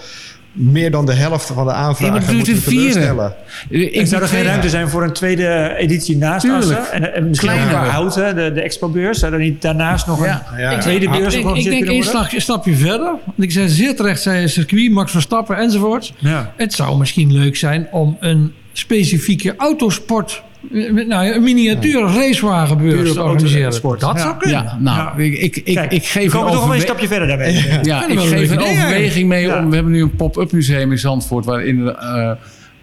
meer dan de helft van de aanvragen duurt moeten teleurstellen. Ik En zou er geen ruimte zijn voor een tweede editie naast Tuurlijk. Assen? En, en misschien Kleiner. houten, de, de expo-beurs. Zou er niet daarnaast nog Ja. een Ja. tweede beurs ik, ik denk één slag- stapje verder. Want ik zei zeer terecht, zei circuit, Max Verstappen enzovoort. Ja. Het zou misschien leuk zijn om een specifieke autosport... eh, Nou, een miniatuur racewagenbeurs Puur te op organiseren. autosport. Dat Ja. zou kunnen. Ja, nou, ik, ik, ik, Kijk, ik geef we komen een toch wel een stapje verder daarmee. Ja, ik een geef een overweging mee. Ja. Om, we hebben nu een pop-up museum in Zandvoort... waarin de eh,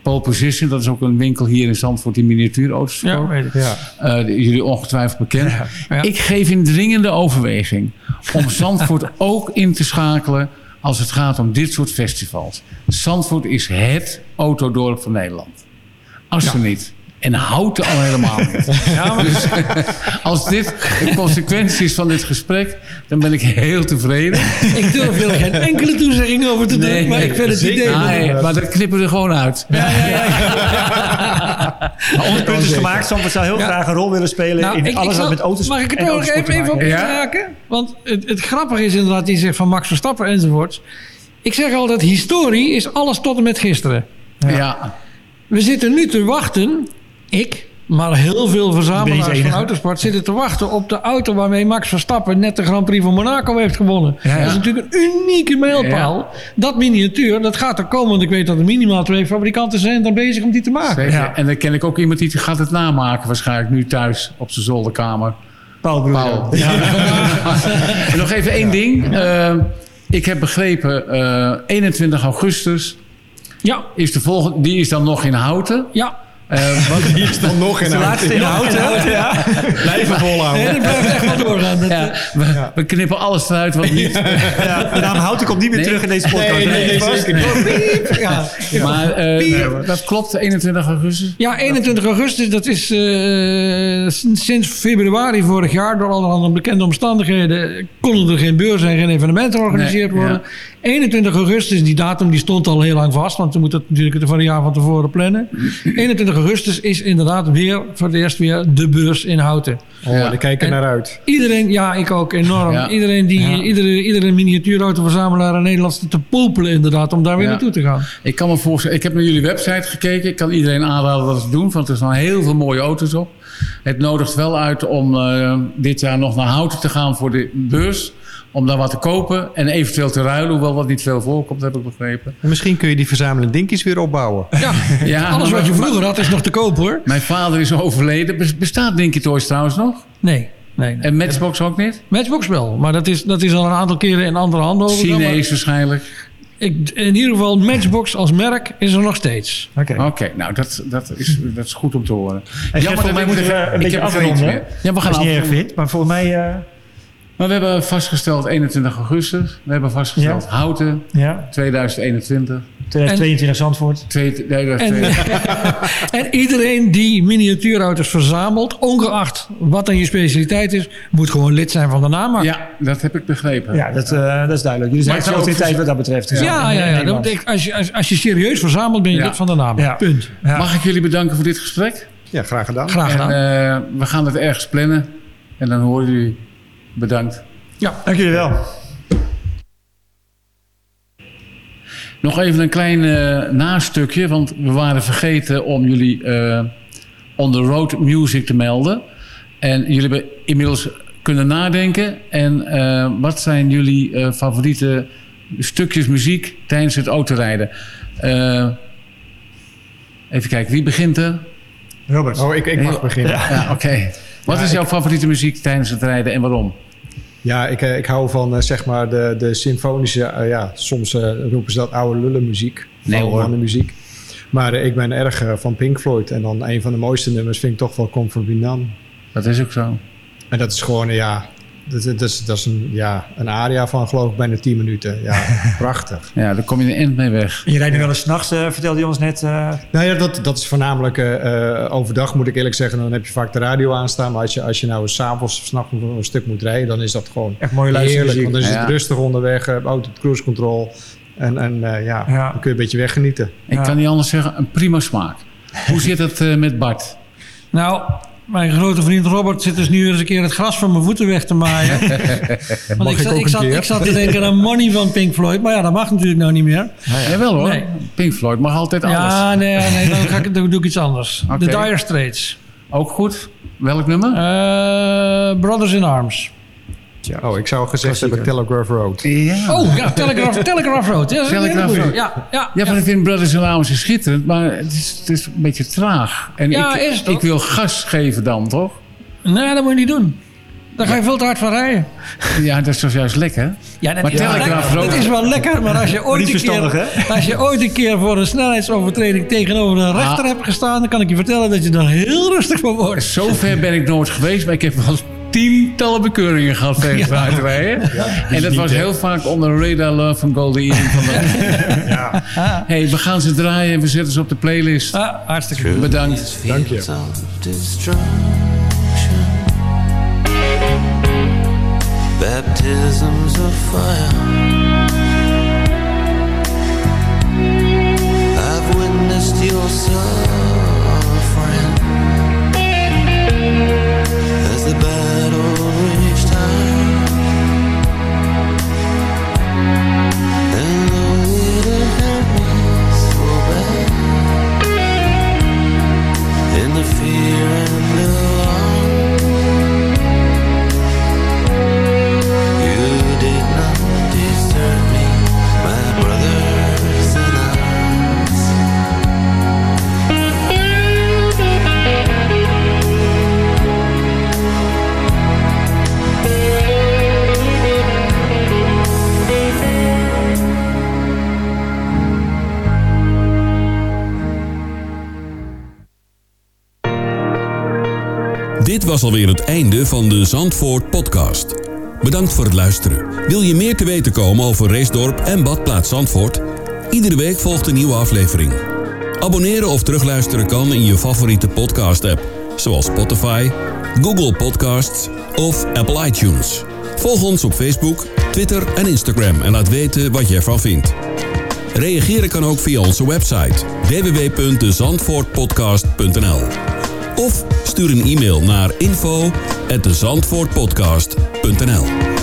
Pole Position, dat is ook een winkel hier in Zandvoort... die miniatuurauto's Ja, verkoopt. weet ik. Ja. Eh, die jullie ongetwijfeld bekend. Ja. Ik geef in dringende overweging om Zandvoort (laughs) ook in te schakelen als het gaat om dit soort festivals. Zandvoort is het autodorp van Nederland. Assen niet. En Houten al helemaal niet. (laughs) (laughs) Dus als dit de consequentie is van dit gesprek, dan ben ik heel tevreden. Ik durf er geen enkele toezegging over te doen, Nee, maar ik vind het idee... Nee, maar dat knippen we er gewoon uit. (laughs) Maar ons punt is gemaakt. Zandvoort zou heel graag een rol willen spelen Nou, in ik- alles ik wat met auto's Mag ik het en nog even, te even op maken? Want het, het grappige is inderdaad, die zegt van Max Verstappen enzovoort. Ik zeg altijd, historie is alles tot en met gisteren. Ja. We zitten nu te wachten, ik, maar heel veel verzamelaars van autosport... zitten te wachten op de auto waarmee Max Verstappen... net de Grand Prix van Monaco heeft gewonnen. Ja. Dat is natuurlijk een unieke mijlpaal. Dat miniatuur, dat gaat er komen. Want ik weet dat er minimaal twee fabrikanten zijn... daar bezig om die te maken. Zeker. Ja. En dan ken ik ook iemand die gaat het namaken waarschijnlijk nu thuis op zijn zolderkamer. Paul Broer. Paul. (laughs) en nog even één ding. Eh, ik heb begrepen, eh, 21 augustus Ja, is de volgende, die is dan nog in Houten. ja. Eh, wat, (laughs) Die is dan nog in De laatste in de hout. houten. Ja. Blijven volhouden. Nee, dat blijft echt wel doorgaan. Dat, ja, we, we knippen alles eruit wat niet. Ja, de naam Houten komt niet meer Nee. terug in deze podcast. Nee, nee, ja. Maar eh, dat klopt, 21 augustus. Ja, 21 augustus, dat is eh, sinds februari vorig jaar... door allerhande bekende omstandigheden... konden er geen beurzen en geen evenementen georganiseerd Nee, worden. 21 augustus, die datum die stond al heel lang vast... want we moeten het natuurlijk van een jaar van tevoren plannen. 21 augustus is inderdaad weer voor het eerst weer de beurs in Houten. Oh, daar kijk ik er En- naar uit. Iedereen, ja, ik ook enorm. Ja. Iedereen die, iedere, iedere miniatuurautoverzamelaar in Nederland zit te popelen inderdaad... om daar weer Ja. naartoe te gaan. Ik kan me voorstellen, ik heb naar jullie website gekeken. Ik kan iedereen aanraden dat te doen, want er staan heel veel mooie auto's op. Het nodigt wel uit om eh, dit jaar nog naar Houten te gaan voor de beurs. Om daar wat te kopen en eventueel te ruilen. Hoewel dat niet veel voorkomt, heb ik begrepen. En misschien kun je die verzameling dinkies weer opbouwen. Ja, (laughs) Ja, alles wat je vroeger had is nog te koop hoor. Mijn vader is overleden. Bes- Bestaat Dinky Toys trouwens nog? Nee, nee. nee. En Matchbox ook niet? Matchbox wel, maar dat is, dat is al een aantal keren in andere handen overgegaan. Chinees waarschijnlijk. Ik, in ieder geval, Matchbox als merk is er nog steeds. Oké. Oké, nou dat, dat, is, dat is goed om te horen. En Jammer, moeten moeten- eh, een ik beetje heb geen afronden. Ja, we gaan het niet erg vindt. Maar volgens mij... eh, Maar we hebben vastgesteld 21 augustus. We hebben vastgesteld Ja. Houten Ja, 2021. 2022 Zandvoort. Twee, nee, dat- En, (laughs) en iedereen die miniatuurauto's verzamelt, ongeacht wat dan je specialiteit is, moet gewoon lid zijn van de NAMA. ja, dat heb ik begrepen. Ja, dat, eh, dat is duidelijk. Jullie zijn autoriteit wat dat betreft. Dus Ja, ja, ja. Dat Nederland. betekent, als, je, als, als je serieus verzamelt, ben je Ja. lid van de NAMA. Ja. Punt. Ja. Mag ik jullie bedanken voor dit gesprek? Ja, graag gedaan. Graag En gedaan. eh, we gaan het ergens plannen. En dan horen jullie. Bedankt. Dank jullie wel. Nog even een klein eh nastukje, want we waren vergeten om jullie eh on the road music te melden. En jullie hebben inmiddels kunnen nadenken. En eh, wat zijn jullie eh, favoriete stukjes muziek tijdens het autorijden? Eh, even kijken, wie begint er? Robert. Oh, ik, ik mag beginnen. Ja, oké. Wat is jouw favoriete muziek tijdens het rijden en waarom? Ja, ik, eh, ik hou van eh, zeg maar de, de symfonische, eh, ja, soms eh, roepen ze dat oude lullenmuziek. Nee, hoor. muziek. Maar ik ben erg van Pink Floyd. En dan een van de mooiste nummers vind ik toch wel Comfort None. Dat is ook zo. En dat is gewoon, ja, dat, dat is, dat is een, ja, een aria van geloof ik bijna 10 minuten. Ja, (laughs) prachtig. Ja, daar kom je een eind mee weg. Je rijdt nu wel eens s'nachts, eh vertelde je ons net. eh, Nou ja, dat, dat is voornamelijk eh, overdag moet ik eerlijk zeggen. Dan heb je vaak de radio aanstaan. Maar als je, als je nou s'avonds of s'nachts een stuk moet rijden, dan is dat gewoon echt mooie heerlijk. Want dan is het Ja. rustig onderweg, auto op cruise control. En, en eh, ja, Ja. dan kun je een beetje weggenieten. Ik Ja. kan niet anders zeggen, een prima smaak. Hoe zit het eh, met Bart? Nou, mijn grote vriend Robert zit dus nu eens een keer het gras van mijn voeten weg te maaien. (laughs) Want ik, ik zat, ook ik, een zat, keer? ik zat te denken aan (laughs) Money van Pink Floyd. Maar ja, dat mag natuurlijk nou niet meer. Jawel hoor, Nee. Pink Floyd mag altijd alles. Ja, nee, nee dan, ga ik, dan doe ik iets anders. (laughs) Oké. The Dire Straits. Ook goed. Welk nummer? Eh, Brothers in Arms. Oh, ik zou gezegd hebben Telegraph Road. ja. Oh, ja, Telegraph, Telegraph Road. Ja, Telegraph. Road. Ja, ja, Ja, maar ik vind Brothers in Arms is schitterend, maar het is, het is een beetje traag. En Ja, ik, is het ook. ik wil gas geven dan, toch? Nee, dat moet je niet doen. Daar ga je veel te hard van rijden. Ja, dat is toch juist lekker? Ja, dat, Maar is, wel Telegraph lekker. Road- dat is wel lekker, maar als je, ooit Niet een keer, als je ooit een keer voor een snelheidsovertreding tegenover een rechter Ah. hebt gestaan, dan kan ik je vertellen dat je er heel rustig van wordt. Zover ben ik nooit geweest, maar ik heb wel tientallen bekeuringen gehad (laughs) tegen het uitrijden. en dat was heel vaak onder Radar Love van Golden Earring. Van de... (laughs) ja. hey, we gaan ze draaien en we zetten ze op de playlist. Ah, hartstikke goed. Bedankt. Dank je. Baptisms of fire. I've witnessed your suffering Dit was alweer het einde van de Zandvoort podcast. Bedankt voor het luisteren. Wil je meer te weten komen over Reesdorp en Badplaats Zandvoort? Iedere week volgt een nieuwe aflevering. Abonneren of terugluisteren kan in je favoriete podcast-app, zoals Spotify, Google Podcasts of Apple iTunes. Volg ons op Facebook, Twitter en Instagram en laat weten wat je ervan vindt. Reageren kan ook via onze website www.dezandvoortpodcast.nl of stuur een e-mail naar info@dezandvoortpodcast.nl.